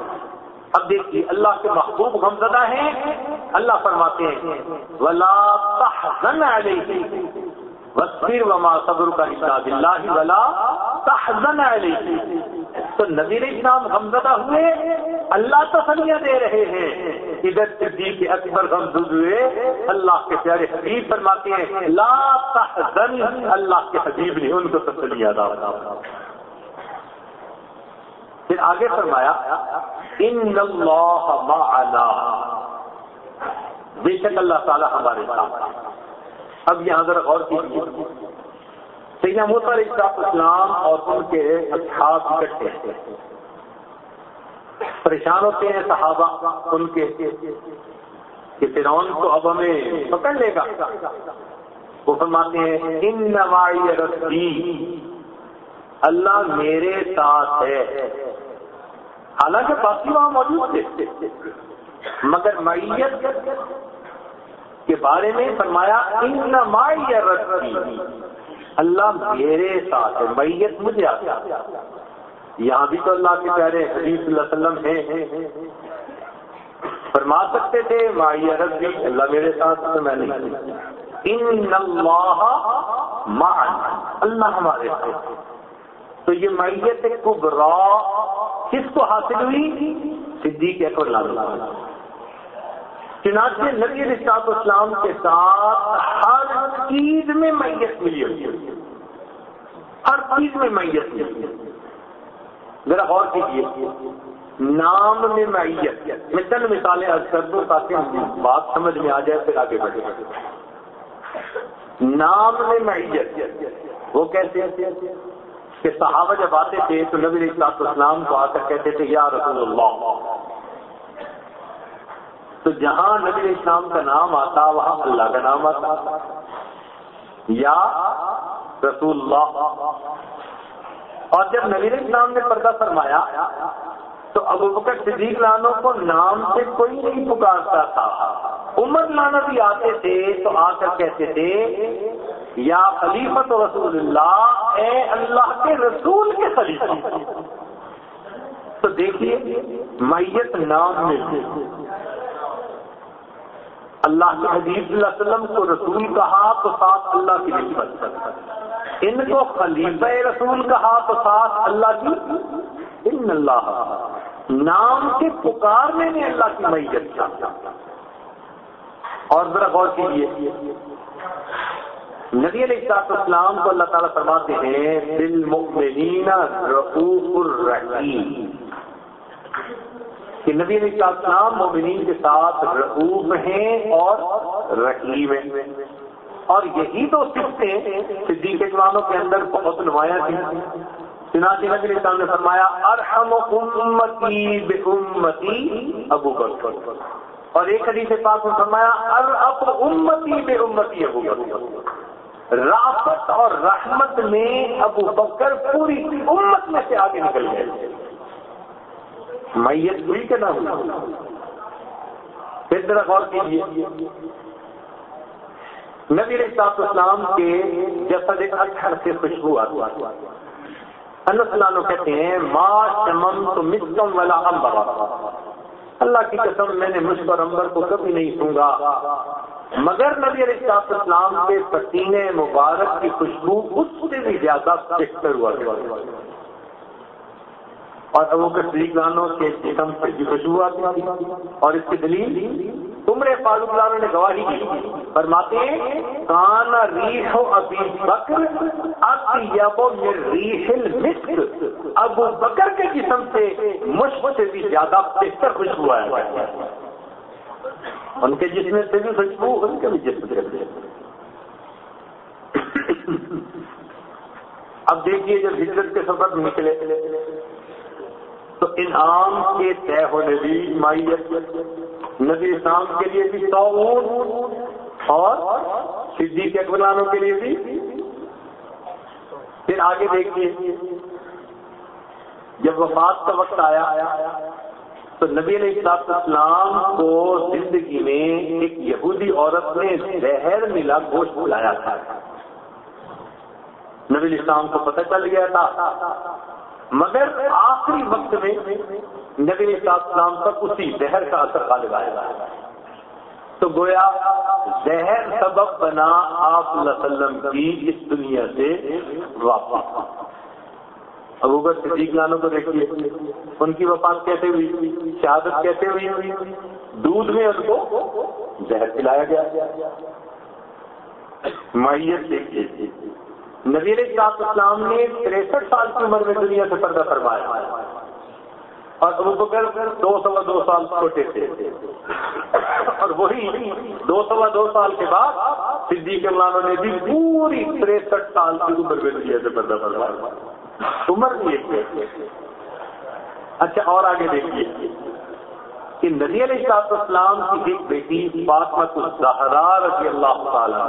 اب دیکھیے، اللہ کے محبوب غم زدہ ہیں۔ اللہ فرماتے ہیں، ولا تحزن علیہ وصفر وما صبر کا حساب اللہ ولا تحزن علیہ تو نبی اسلام غمزدہ ہوئے۔ اللہ تسلیاں دے رہے ہیں۔ ادھر صدیق اکبر غمزد ہوئے، اللہ کے پیارے حبیب فرماتے ہیں، لا تحزن، اللہ کے حبیب نے ان کو تسلیاں دا پھر آگے فرمایا، ان اللہ معنا۔ بے شک اللہ تعالی ہمارے ساتھ اب یہاں ذرا غور کیجیے۔ سیدنا موسیٰ علیہ السلام اور ان کے اصحاب اکٹھے پریشان ہوتے ہیں صحابہ، ان کے۔ کہ فرعون تو اب ہمیں پکڑ لے گا۔ وہ فرماتے ہیں، ان نوائی رسی اللہ میرے ساتھ ہے۔ حالانکہ باقی وہاں موجود تھے۔ مگر معیت کے بارے میں فرمایا، ان نمائی رسی اللہ میرے ساتھ ہے۔ میت مجھے آتا یہاں بھی تو اللہ کے پیارے حدیث اللہ وسلم ہیں۔ فرما سکتے تھے مائی عرب بھی اللہ میرے ساتھ تو میں نہیں۔ ان اللہ اللہ ہمارے ساتھ۔ تو یہ میت کبرا، کس کو حاصل ہوئی؟ صدیق اکبر اللہ چنانچہ نبی رشاط اسلام کے ساتھ ہر چیز میں میت ملی ہوئی۔ ہر چیز میں میت ملی۔ ذرا غور کیجیے نام میں معیت میں چند مثالیں عرض کر دوں تاکہ بات سمجھ میں آ جائے، پھر آگے بڑھے نام میں معیت وہ کیسے کہ صحابہ جب آتے تھے تو نبی اصلاط اسلام کو آ کر کہتے تھے، یا رسول اللہ۔ تو جہاں نبی اسلام کا نام آتا، وہاں اللہ کا نام آتا۔ یا رسول اللہ۔ اور جب نبی اسلام نے پردہ فرمایا، تو ابو بکر صدیق لانوں کو نام سے کوئی نہیں پکارتا تھا۔ عمر لانا بھی آتے تھے، تو آ کر کہتے تھے، یا خلیفت رسول اللہ اے اللہ کے رسول کے خلیفہ. تو دیکھیے، میت نام میں اللہ کے حبیب صلی اللہ علیہ وسلم کو رسول کہا تو ساتھ اللہ کی نسبت ان کو خلیفہ رسول کہا تو ساتھ اللہ کی؟ ان اللہ. نام کے پکارنے میں اللہ کی میت کیا۔ اور ذرا غور کیجیے نبی علیہ السلام کو اللہ تعالیٰ فرماتے ہیں بالمؤمنین رؤوف الرحیم۔ کہ نبی علیہ السلام مومنین کے ساتھ رعوف ہیں اور رحیم ہیں۔ اور یہی تو صفتیں صدیق جوانوں کے اندر بہت نمایاں تھی نبی علیہ السلام نے فرمایا ارحم امتی بے امتی ابو بکر۔ اور ایک حدیث پاک میں فرمایا ارحم امتی بے امتی ابو بکر۔ رافت اور رحمت میں ابو بکر پوری امت میں سے آگے نکل گئے۔ میت ہوئی کے نام پھر طرح غور کیجیے نبی صاحب اسلام کے جسد اچھر سے خوشبو آتی اللہ کہتے ہیں، ما تو مسکم والا امبر اللہ کی قسم، میں نے مجھ پر امبر کو کبھی نہیں سونگا۔ مگر نبی علیہ اسلام کے پسینے مبارک کی خوشبو اس سے بھی زیادہ بہتر ہوا اور ابو کے سلیقانوں کے جسم سے بھی خوشبو آتی اور اس کی دلیل؟ تمرے فاروق لانوں نے گواہی کی فرماتے ہیں کانا ریح ابھی بکر اب ریح المسک۔ ابو بکر کے جسم سے مشق سے بھی زیادہ بہتر خوشبو آیا ان کے جسم سے بھی خوشبو ان کے بھی جسم سے اب دیکھیے جب ہجرت کے سفر نکلے، تو انعام کے طے ہونے بھی مائیت نبی اسلام کے لیے بھی سو اور صدیق کے اکبرانوں کے لیے بھی۔ پھر آگے دیکھیے، جب وفات کا وقت آیا، تو نبی علیہ السلام کو زندگی میں ایک یہودی عورت نے زہر ملا، گوشت بلایا تھا۔ نبی الاسلام کو پتہ چل گیا تھا مگر آخری وقت میں نبی اسلام پر اسی زہر کا اثر غالب آئے گا تو گویا زہر سبب بنا آپ صلی اللہ علیہ وسلم کی اس دنیا سے واپس۔ ابوبر صدیق لانوں کو دیکھیے، ان کی وفات کیسے ہوئی؟ شہادت کیسے ہوئی؟ دودھ میں ان کو زہر پلایا گیا۔ مائیت دیکھیے۔ نبی علیہ اسلام نے تریسٹھ سال کی عمر میں دنیا سے پردہ فرمایا اور ابو بکر دو سوا دو سال چھوٹے تھے۔ اور وہی دو سوا دو سال کے بعد صدیق اللہ نے بھی پوری تریسٹھ سال کی عمر میں دنیا سے پردہ فرمایا۔ عمر بھی ایک اچھا اور آگے دیکھیے کہ نبی علیہ السلام کی ایک بیٹی فاطمہ الزہرا رضی اللہ تعالی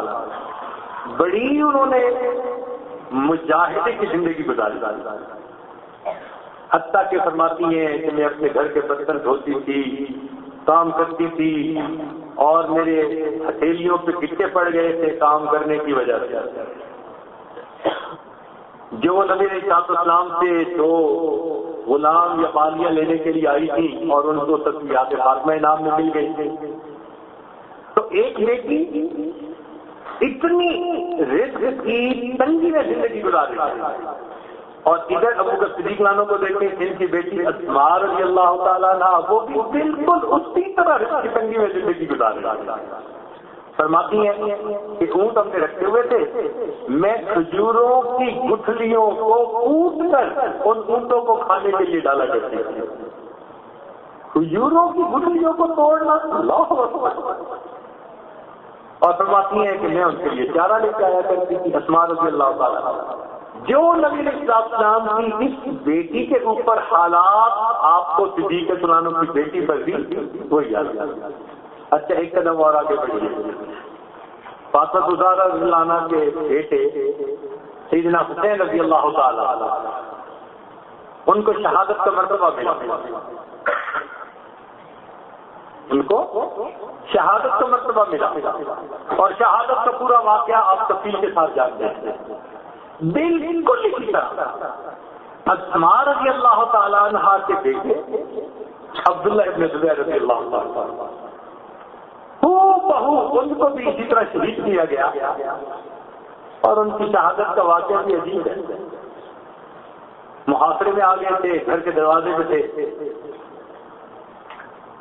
بڑی انہوں نے مجاہدے کی زندگی گزاری۔ حتیٰ کے فرماتی ہیں کہ میں اپنے گھر کے برتن دھوتی تھی، کام کرتی تھی اور میرے ہتھیلیوں پہ کٹے پڑ گئے تھے کام کرنے کی وجہ سے۔ جو نبی صاحب اسلام سے جو غلام یا پالیاں لینے کے لیے آئی تھی اور ان کو سب یاد فاطمہ نام میں مل گئی۔ تھی تو ایک بیٹی اتنی رزق کی تنگی میں زندگی گزار اور ادھر ابو کا صدیق لانوں کو دیکھیں جن کی بیٹی اسمار رضی اللہ تعالیٰ وہ بھی بالکل اسی طرح رزق کی تنگی میں زندگی گزار فرماتی ہیں کہ اونٹ ہم نے رکھے ہوئے تھے۔ میں کھجوروں کی گٹھلیوں کو کوٹ کر ان اونٹوں کو کھانے کے لیے ڈالا کرتی تھی۔ کھجوروں کی گٹھلیوں کو توڑنا اور فرماتی ہیں کہ میں ان کے لیے چارہ لے کے آیا کرتی تھی اسمان رضی اللہ تعالیٰ جو نبی السلام کی اس بیٹی کے اوپر حالات آپ کو صدیق سلانوں کی بیٹی پر دی وہ یاد اچھا ایک قدم اور آگے بڑھیے۔ فاطمت ازارہ لانا کے بیٹے سیدنا حسین رضی اللہ تعالی ان کو شہادت کا مرتبہ ملا۔ ان کو شہادت کا مرتبہ ملا اور شہادت کا پورا واقعہ آپ تفصیل کے ساتھ جانتے ہیں۔ بالکل اسی طرح اسما رضی اللہ تعالیٰ عنہ کے بیٹے عبداللہ ابن زبیر رضی اللہ تعالیٰ بہو ان کو بھی اسی طرح شہید کیا گیا اور ان کی شہادت کا واقعہ بھی عجیب ہے۔ محاصرے میں آ گئے تھے، گھر کے دروازے میں تھے۔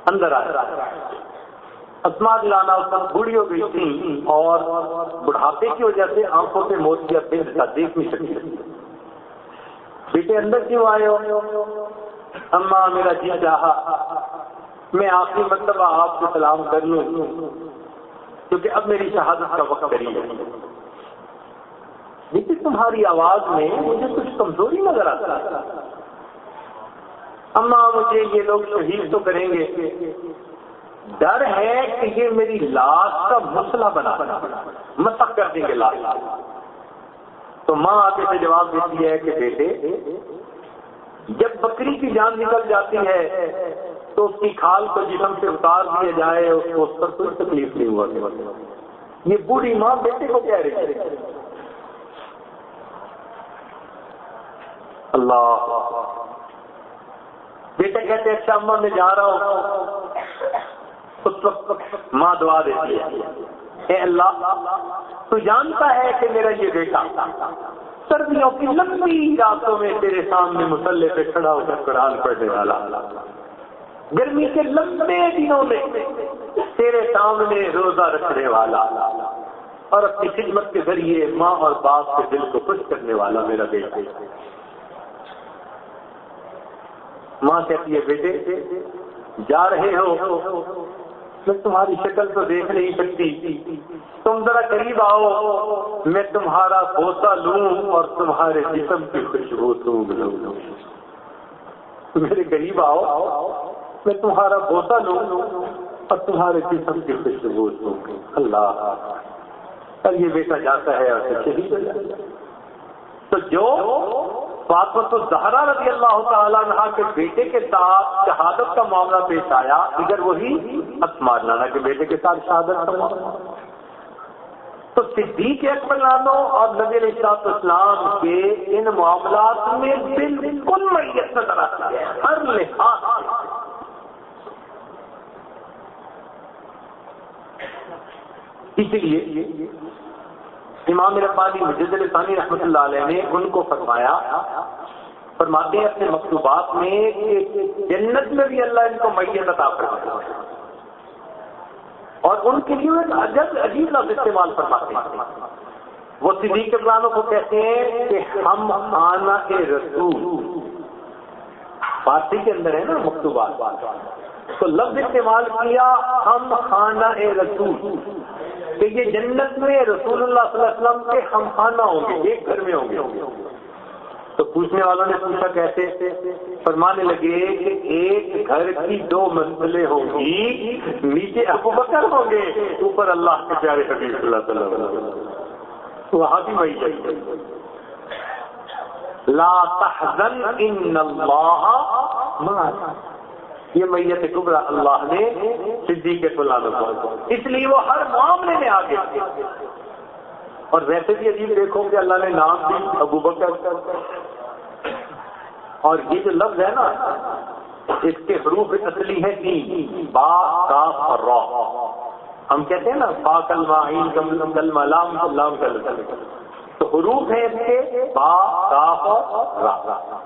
اندر آ رہا اسما دلانا اس وقت بوڑھی ہو گئی تھی اور بڑھاپے کی وجہ سے آنکھوں سے موت کیا دیکھ نہیں سکتی۔ بیٹے اندر کیوں آئے ہو؟ اما میرا جی چاہا، میں آخری مطلب آپ کو سلام کر لوں، کیونکہ اب میری شہادت کا وقت قریب ہے۔ لیکن تمہاری آواز میں مجھے کچھ کمزوری نظر آتا اما مجھے یہ لوگ شہید تو کریں گے۔ ڈر ہے کہ یہ میری لاش کا مسئلہ بنا بنا مسق کر دیں گے لاش۔ تو ماں آگے سے جواب دیتی ہے کہ بیٹے، جب بکری کی جان نکل جاتی ہے، تو اس کی کھال کو جسم سے اتار دیا جائے، اس کو اس پر کوئی تکلیف نہیں ہوا۔ یہ بوڑھی ماں بیٹے کو کہہ رہی ہے۔ اللہ۔ بیٹے کہتے اچھا اما میں جا رہا ہوں۔ اس وقت ماں دعا دیتی ہے، اے اللہ، تو جانتا ہے کہ میرا یہ بیٹا سردیوں کی لمبی راتوں میں تیرے سامنے مسلح پہ کھڑا ہو کر قرآن پڑھنے والا۔ گرمی کے لمبے دنوں میں تیرے سامنے روزہ رکھنے والا اور اپنی خدمت کے ذریعے ماں اور باپ کے دل کو خوش کرنے والا میرا بیٹا۔ ماں کہتی ہے بیٹے جا رہے ہو میں تمہاری شکل تو دیکھ نہیں سکتی۔ تم ذرا قریب آؤ، میں تمہارا بوسا لوں اور تمہارے جسم کی خوشبو تم لوں میرے قریب آؤ، میں تمہارا بوسا لوں اور تمہارے جسم کی خوشبو لوں اللہ۔ اور یہ بیٹا جاتا ہے اور ہو تو جو فاطمت الزہرا رضی اللہ تعالیٰ عنہ کے بیٹے کے ساتھ شہادت کا معاملہ پیش آیا ادھر وہی اسمار لانا کے بیٹے کے ساتھ شہادت کا معاملہ۔ تو صدیق اکبر لانو اور نبی علیہ اسلام کے ان معاملات میں بالکل میت نظر آتا ہے، ہر لحاظ اسی لیے امام ربانی مجد ثانی رحمۃ اللہ علیہ نے ان کو فرمایا، فرماتے ہیں اپنے مکتوبات میں کہ جنت میں بھی اللہ ان کو میت عطا کرتا اور ان کے لیے عجب عجیب لفظ استعمال فرماتے ہیں۔ وہ صدیق پلانوں کو کہتے ہیں کہ ہم آنا کے رسول۔ فارسی کے اندر ہے نا مکتوبات۔ تو لفظ استعمال کیا، ہم خانہ رسول، کہ یہ جنت میں رسول اللہ صلی اللہ علیہ وسلم کے ہم خانہ ہوں گے، ایک گھر میں ہوں گے۔ تو پوچھنے والوں نے پوچھا کیسے؟ فرمانے لگے کہ ایک گھر کی دو منزلیں ہوں گی، نیچے ابو بکر ہوں گے، اوپر اللہ کے پیارے حبیب صلی اللہ علیہ وسلم۔ وہاں بھی وہی چاہیے لا تحزن ان اللہ یہ میت کبرا اللہ نے صدیق کے کو اس لیے وہ ہر معاملے میں آگے اور ویسے بھی عجیب دیکھو کہ اللہ نے نام دی ابو بکر۔ اور یہ جو لفظ ہے نا، اس کے حروف اصلی ہے تین۔ با کاف اور را۔ ہم کہتے ہیں نا، با کلمہ کلمہ لام لام، کل تو حروف ہے اس کے، با کاف اور را۔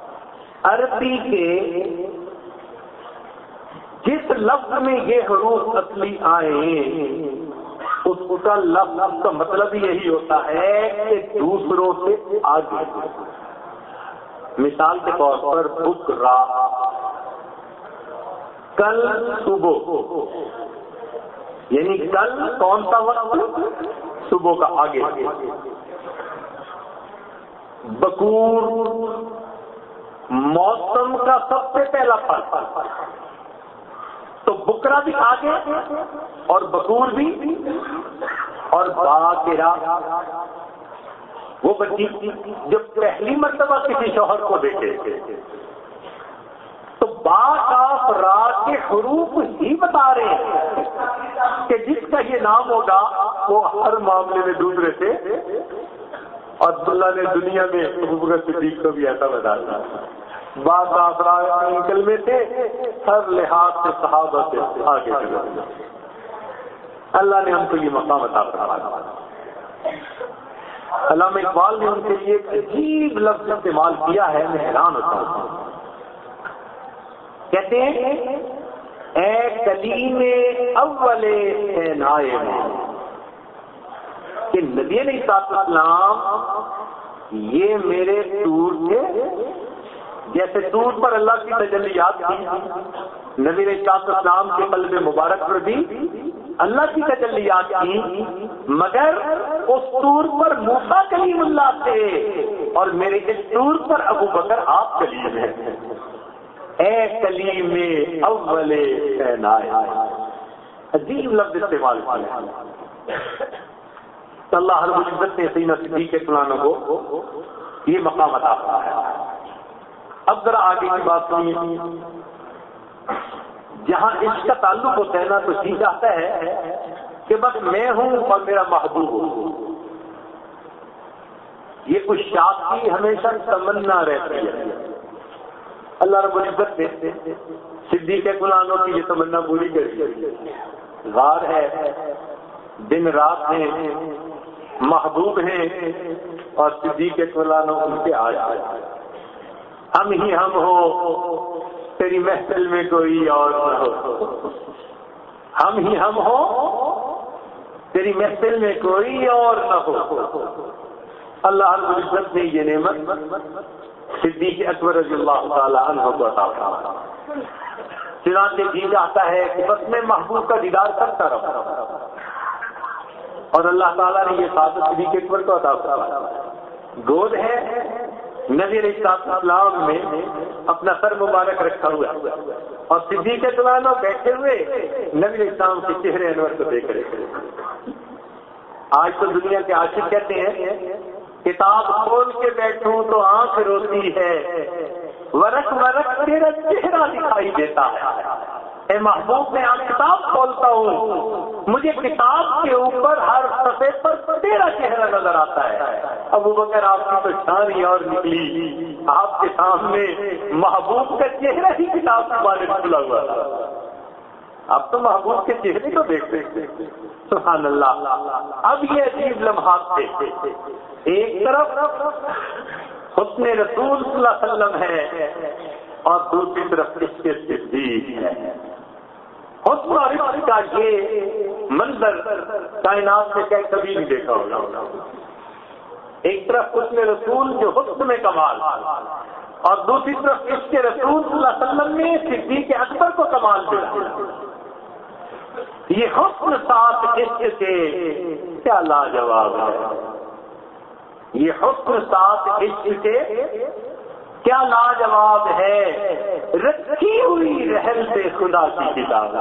عربی کے جس لفظ میں یہ حروف اصلی آئے، اس کا لفظ کا مطلب یہی ہوتا ہے کہ دوسروں سے آگے۔ مثال کے طور پر بک را۔ کل صبح۔ یعنی کل کون سا وقت؟ صبح کا آگے۔ بکور۔ موسم کا سب سے پہلا پل تو بکرا بھی آگے اور بکور بھی اور باقرا وہ بچی جب پہلی مرتبہ کسی شوہر کو دیکھے تو آپ رات کے حروف ہی بتا رہے ہیں کہ جس کا یہ نام ہوگا وہ ہر معاملے میں دوسرے سے. اور اللہ نے دنیا میں صدیق کو بھی ایسا بتا دیا. بعض افراد نکل میں تھے ہر لحاظ سے صحابہ سے آگے اللہ نے ہم کو یہ مقام عطا فرمایا۔ علامہ اقبال نے ان کے لیے ایک عجیب لفظ استعمال کیا ہے، میں حیران ہوتا ہوں۔ کہتے ہیں، اے کلیم اول نائے کہ نبی علیہ السلام یہ میرے ٹور کے جیسے ٹور پر اللہ کی تجلیات تھی نبی علیہ السلام کے قلب مبارک پر بھی اللہ کی تجلیات تھی مگر اس ٹور پر موسا کلیم اللہ تھے اور میرے اس ٹور پر ابو بکر آپ کلیم ہیں۔ اے کلیم اول عجیب لفظ استعمال کیا۔ اللہ ہر مشبت نے سینہ صدی کے پلانوں کو یہ مقام عطا ہے اب ذرا آگے کی بات سنیے۔ جہاں اس کا تعلق ہوتا ہے نا، تو جی چاہتا ہے کہ بس میں ہوں اور میرا محبوب ہوں یہ کچھ شاخ کی ہمیشہ تمنا رہتی ہے۔ اللہ رب العزت نے صدیق گلانوں کی یہ تمنا پوری کری غار ہے، دن رات ہیں، محبوب ہیں اور صدیق گلانوں ان کے آ جائے ہم ہی ہم ہو، تیری محفل میں کوئی اور نہ ہو۔ ہم ہی ہم ہو، تیری محفل میں کوئی اور نہ ہو۔ اللہ رب العزت نے یہ نعمت صدیق اکبر رضی اللہ تعالیٰ عنہ کو عطا فرمایا چنانچہ جی جاتا ہے کہ بس میں محبوب کا دیدار کرتا رہا اور اللہ تعالیٰ نے یہ ساتھ صدیق اکبر کو عطا فرمایا گود ہے نبی علیہ السلام میں اپنا سر مبارک رکھا ہوا اور صدیق کے بیٹھے ہوئے نبی علیہ السلام کے چہرے انور کو دیکھ رہے آج تو دنیا کے عاشق کہتے ہیں، کتاب کھول کے بیٹھوں تو آنکھ روتی ہے، ورق ورق تیرا چہرہ دکھائی دیتا ہے۔ اے محبوب، میں آج کتاب کھولتا ہوں۔ مجھے کتاب کے اوپر ہر سفے پر تیرا چہرہ نظر آتا ہے۔ اب وہ بغیر آپ کی تو شانی اور نکلی۔ آپ کے سامنے محبوب کا چہرہ ہی کتاب کے بارے میں کھلا ہوا تھا۔ اب تو محبوب کے چہرے کو دیکھتے سبحان اللہ۔ اب یہ عجیب لمحات تھے ایک طرف حسن رسول صلی اللہ علیہ وسلم ہے اور دوسری طرف اس کے صدیق ہے حسن اور اس کا یہ منظر کائنات میں کیا کبھی نہیں دیکھا ہوگا۔ ایک طرف حسن رسول جو حسن میں کمال، اور دوسری طرف اس کے رسول صلی اللہ علیہ وسلم نے صدیق اکبر کو کمال دیا۔ یہ حسن ساتھ عشق کے کیا لاجواب ہے۔ یہ حکم ساتھ عشق سے کیا لاجواب ہے؟ رکھی ہوئی رحل سے خدا کی کتاب۔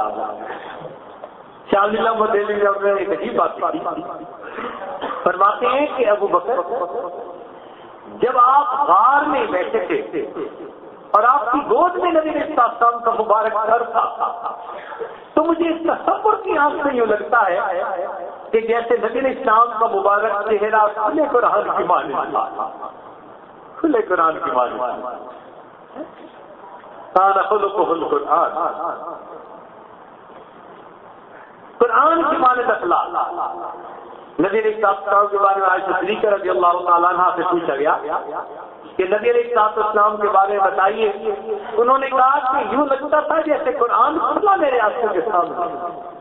شاملہ مدیلی جب میں ایک عجیب بات فرماتے ہیں کہ ابو بکر، جب آپ غار میں بیٹھے تھے اور آپ کی گود میں نبی السلام کا مبارک گھر تھا، تو مجھے اس تصور کی آنکھ سے یوں لگتا ہے کہ جیسے نبی اسلام کا مبارک چہرہ کھلے قرآن کی مان کھلے قرآن کی مان قرآن قرآن کی مان دخلا نبی صاحب کے بارے میں آج رضی اللہ تعالیٰ عنہ سے پوچھا گیا کہ نبی علیہ السلاط اسلام کے بارے میں بتائیے، انہوں نے کہا کہ یوں لگتا تھا جیسے قرآن کھلا میرے آنکھوں کے سامنے۔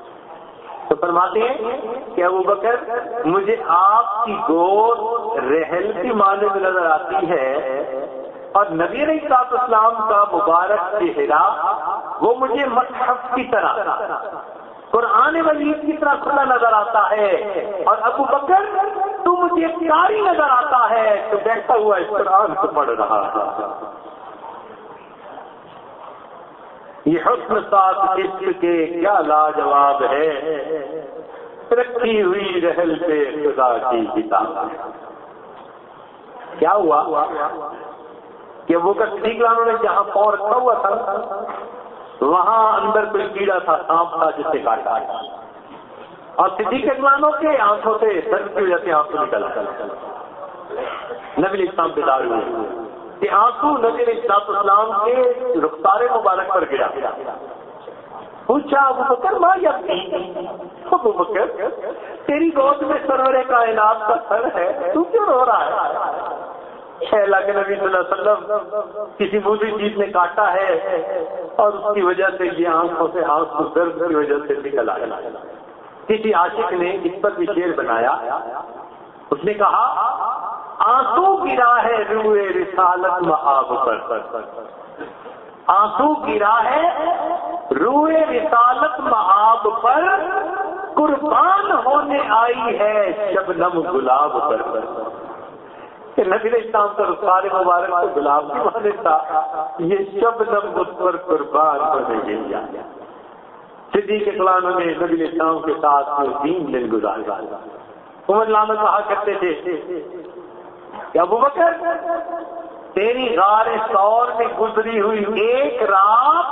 تو فرماتے ہیں کہ ابو بکر، مجھے آپ کی گود، رحل کی معنی میں نظر آتی ہے اور نبی علیہ صاحب اسلام کا مبارک چہرہ، وہ مجھے مصحف کی طرح، قرآن وزیر کی طرح کھلا نظر آتا ہے اور ابو بکر، تو مجھے پیاری نظر آتا ہے تو بیٹھا ہوا اس قرآن کو پڑھ رہا تھا یہ حسن ساتھ عشق کے کیا لاجواب ہے؟ رکھی ہوئی رحل پہ خدا کی کتاب۔ کیا ہوا؟ کہ وہ صدیق لانوں نے جہاں پاؤں رکھا ہوا تھا، وہاں اندر کوئی کیڑا تھا، سانپ تھا جس سے کاٹا۔ اور صدیق لانوں کے آنکھوں سے درد کی وجہ سے آنکھوں نکلا۔ نبی اسلام پہ دار ہوئے۔ کہ آنسو نبی اسلام اسلام کے رخسار مبارک پر گرا۔ پوچھا، ابو بکر، ماں یا ابو بکر؟ تیری گود میں سرور کائنات کا سر ہے، تو کیوں رو رہا ہے؟ اللہ کے نبی صلی اللہ علیہ وسلم، کسی بوجھی چیز نے کاٹا ہے اور اس کی وجہ سے یہ آنکھوں سے آنکھ درد کی وجہ سے نکل آیا۔ کسی عاشق نے اس پر بھی شیر بنایا۔ اس نے کہا آنسو گرا ہے روئے رسالت محاب پر۔ آنسو گرا ہے روئے رسالت محاب پر۔ قربان ہونے آئی ہے شبنم گلاب پر۔ نبی اسلام کا رخار مبارک کو گلاب کی مانے تھا۔ یہ شبنم اس پر قربان ہونے کے لیے صدیق اقلام نے نبی اسلام کے ساتھ تین دن گزارا۔ عمر لانا کہا کرتے تھے کہ ابو بکر؟ تیری غار سور میں گزری ہوئی ایک رات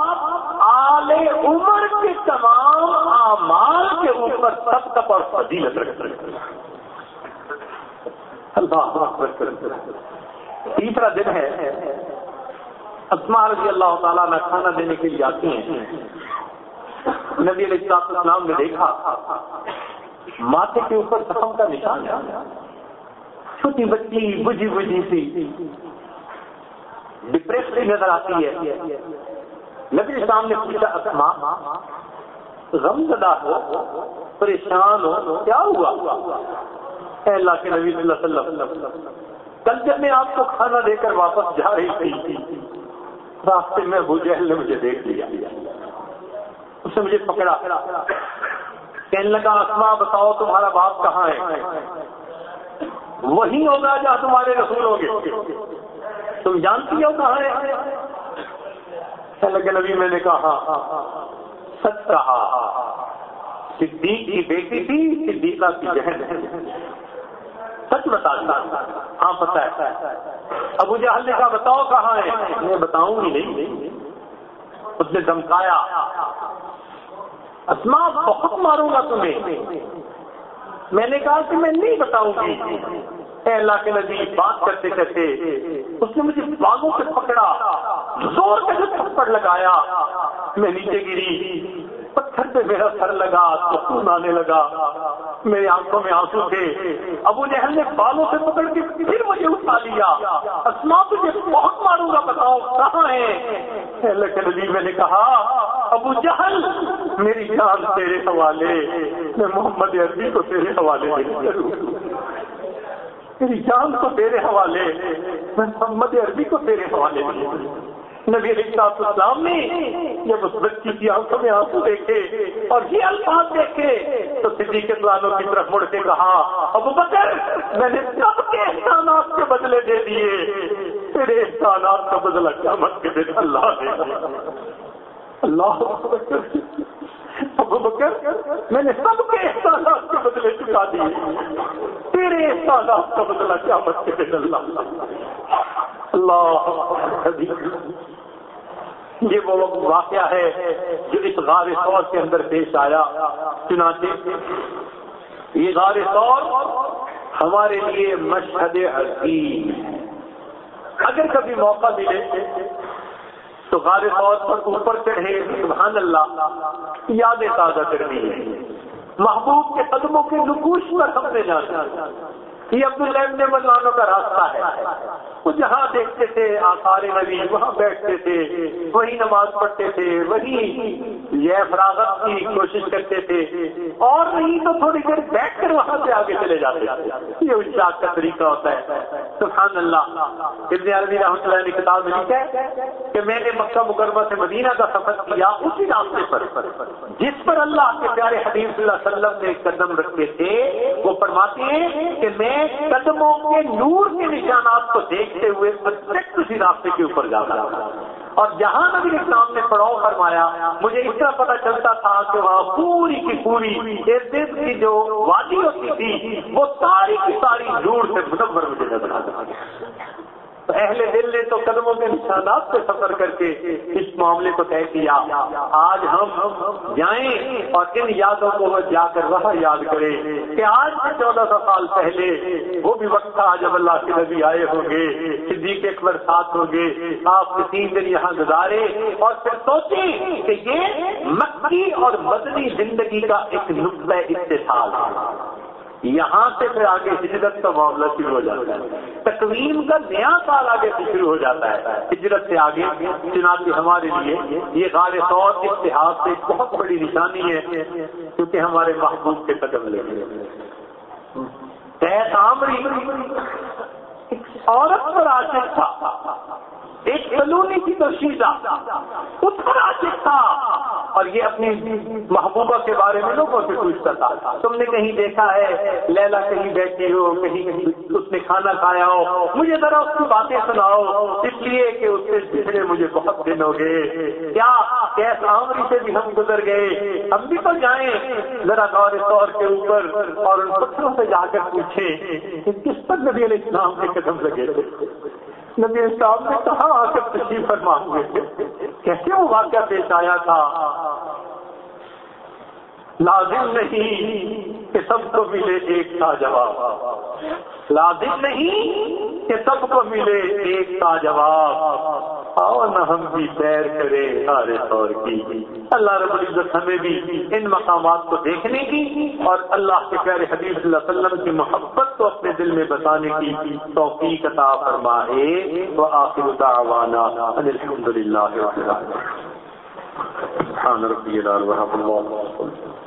آل عمر کے تمام اعمال کے اوپر سب تک اور فضیلت رکھ اللہ تیسرا دن ہے۔ اسما رضی اللہ تعالیٰ میں کھانا دینے کے لیے آتی ہیں۔ نبی علیہ السلام نے دیکھا، ماتھے کے اوپر زخم کا نشان ہے۔ چھوٹی بچی، بجھی بجھی سی۔ ڈپریس بھی نظر آتی ہے۔ نبی اسلام نے پوچھا اچھا اسما غم زدہ ہو، پریشان ہو، کیا ہوا؟ اے اللہ کے نبی صلی اللہ علیہ وسلم، کل جب میں آپ کو کھانا دے کر واپس جا رہی تھی، راستے میں ابو جہل نے مجھے دیکھ لیا۔ اس نے مجھے پکڑا۔ کہنے لگا اسما بتاؤ تمہارا باپ کہاں ہے؟ وہی ہوگا جہاں تمہارے رسول ہوں گے۔ تم جانتی ہو کہاں ہے؟ نبی میں نے کہا ہاں، ہاں، ہاں، سچ کہا صدیق کی بیٹی تھی، صدیقہ کی بہن سچ بتا ہاں پتا ہے۔ ابو جہل نے کہا، بتاؤ کہاں ہے؟ میں بتاؤں گی نہیں۔ اس نے دمکایا اسما بہت ماروں گا تمہیں۔ میں نے کہا کہ میں نہیں بتاؤں گی۔ اے اللہ کے نبی، بات کرتے کرتے اس نے مجھے باغوں سے پکڑا، زور سے تھپڑ لگایا۔ میں نیچے گری، پتھر پہ میرا سر لگا، سکون آنے لگا۔ میری آنکھوں میں آنسو تھے۔ ابو جہل نے بالوں سے پکڑ کے پھر مجھے اٹھا لیا۔ اسما تجھے بہت ماروں گا، بتاؤ کہاں ہے اللہ کے نبی، میں نے کہا ابو جہل، میری جان تیرے حوالے، میں محمد عربی کو تیرے حوالے میری جان کو تیرے حوالے، میں محمد عربی کو تیرے حوالے نبی علیہ السلام نے جب اس بچی کی آنکھوں میں آنسو دیکھے اور یہ الفاظ دیکھے، تو صدیق اسلاموں کی طرف مڑ کے کہا، ابو بکر، میں نے سب کے احسانات کے بدلے دے دیے۔ تیرے احسانات کا بدلہ کیا مت کے دے اللہ نے اللہ ابو بکر، میں نے سب کے احسانات کے بدلے چکا دیے۔ تیرے احسانات کا بدلہ کیا مت کے دے اللہ اللہ یہ وہ واقعہ ہے جو اس غار سور کے اندر پیش آیا۔ چنانچہ، یہ غار سور ہمارے لیے مشہد عظیم۔ اگر کبھی موقع ملے تو غار طور پر اوپر چڑھے، سبحان اللہ یادیں تازہ کرنی ہے۔ محبوب کے قدموں کے نکوش پر ہم نے جانا یہ عبداللہ ابن مسلمانوں کا راستہ ہے۔ وہ جہاں دیکھتے تھے، آثار نبی، وہاں بیٹھتے تھے، وہی نماز پڑھتے تھے، وہی یہ فراغت کی کوشش کرتے تھے۔ اور نہیں تو تھوڑی دیر بیٹھ کر وہاں سے آگے چلے جاتے یہ اس کا طریقہ ہوتا ہے۔ سبحان اللہ۔ ابن عربی رحمۃ اللہ نے کتاب میں لکھا ہے کہ میں نے مکہ مکرمہ سے مدینہ کا سفر کیا، اسی راستے پر۔ جس پر اللہ کے پیارے حدیث صلی اللہ علیہ وسلم نے قدم رکھے تھے، وہ فرماتے ہیں کہ میں قدموں کے نور کے نشانات کو دیکھ دیکھتے ہوئے اسی راستے کے اوپر جا رہا اور جہاں نبی اسلام نے پڑاؤ فرمایا، مجھے اس طرح پتا چلتا تھا کہ وہاں پوری کی پوری دن کی جو وادی ہوتی تھی، وہ ساری کی ساری دور سے مدمر مجھے نظر آتا اہل دل نے تو قدموں کے نشانات سے سفر کر کے اس معاملے کو طے کیا۔ آج ہم جائیں اور ان یادوں کو جا کر وہاں یاد کریں کہ آج سے چودہ سو سال پہلے وہ بھی وقت تھا جب اللہ کے نبی آئے ہوں گے، صدیق اکبر ساتھ ہوں گے، آپ کے تین دن یہاں گزارے اور پھر سوچیں کہ یہ مکی اور مدنی زندگی کا ایک نقطۂ اتصال ہے۔ یہاں سے پھر آگے ہجرت کا معاملہ شروع ہو جاتا ہے۔ تقویم کا نیا سال آگے سے شروع ہو جاتا ہے۔ ہجرت سے آگے، چنانچہ ہمارے لیے یہ غار طور اتحاد سے ایک بہت بڑی نشانی ہے، کیونکہ ہمارے محبوب کے قدم لے عامری عورت پر عاشق تھا۔ ایک کلونی کی تو شیزا اس پر عاشق تھا۔ اور یہ اپنی محبوبہ کے بارے میں لوگوں سے پوچھتا تھا۔ تم نے کہیں دیکھا ہے، لیلا کہیں بیٹھی ہو، کہیں کہیں اس نے کھانا کھایا ہو۔ مجھے ذرا اس کی باتیں سناؤ۔ اس لیے کہ اس سے پچھلے مجھے بہت دن ہو گئے۔ کیا کیس آمری سے بھی ہم گزر گئے؟ ہم بھی تو جائیں۔ ذرا دور طور کے اوپر اور ان پتھروں سے جا کر پوچھیں کہ کس پر نبی علیہ السلام کے قدم لگے تھے؟ نبی صاحب نے کہاں آ کر تشریف فرما ہوئے تھے کیسے وہ واقعہ پیش آیا تھا؟ لازم نہیں کہ سب کو ملے ایک کا جواب۔ لازم نہیں کہ سب کو ملے ایک کا جواب۔ آؤ نہ ہم بھی سیر کرے سارے طور کی۔ اللہ رب العزت ہمیں بھی ان مقامات کو دیکھنے کی اور اللہ کے پیارے حدیث اللہ علیہ وسلم کی محبت کو اپنے دل میں بتانے کی توفیق عطا فرمائے۔ وہ آخر دعوانا الحمد للہ سبحان ربی اللہ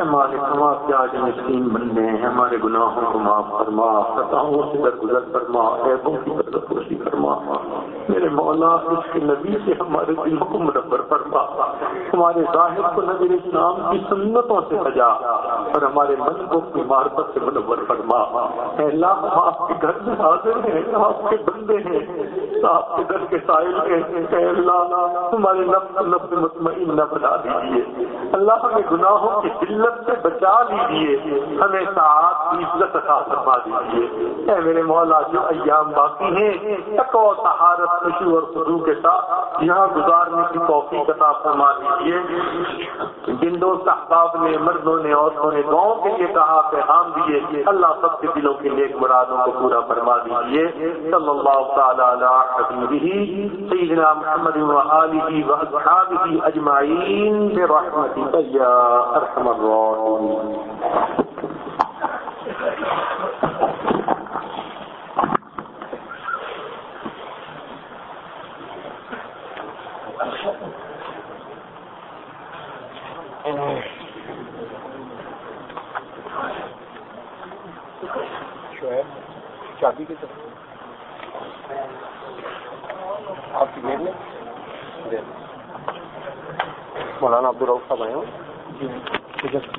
ہمارے ہمارے آج مسکین بننے ہیں، ہمارے گناہوں کو معاف فرما، خطاؤں سے درگزر فرما، عیبوں کی بدرپوشی فرما۔ میرے مولا، اس کے نبی سے ہمارے دلوں کو مدبر فرما۔ ہمارے ظاہر کو نبی اسلام کی سنتوں سے سجا اور ہمارے من کو اپنی سے مدبر فرما۔ اللہ، ہم آپ کے گھر میں حاضر ہیں آپ کے بندے ہیں آپ کے گھر کے سائل ہیں۔ اللہ، ہمارے نفس نفس مطمئن نہ بنا دیجیے۔ اللہ، ہمیں گناہوں کی دلت سے بچا لیجیے ہمیں ساتھ کی عزت عطا فرما دیجیے اے میرے مولا، جو ایام باقی ہیں تقو سہارت خوشی اور خدو کے ساتھ یہاں گزارنے کی توفیق عطا فرما دیجیے جن دوست احباب نے، مردوں نے، عورتوں نے گاؤں کے لیے کہا، پیغام دیے۔ اللہ سب کے دلوں کے نیک مرادوں کو پورا فرما دیجیے صلی اللہ تعالی علی سیدنا محمد و آلہ و اصحابہ اجمعین، برحمتک یا ارحم الراحمین۔ مولانا عبد الروف صاحب آئے ہوں۔ جی۔ تجسد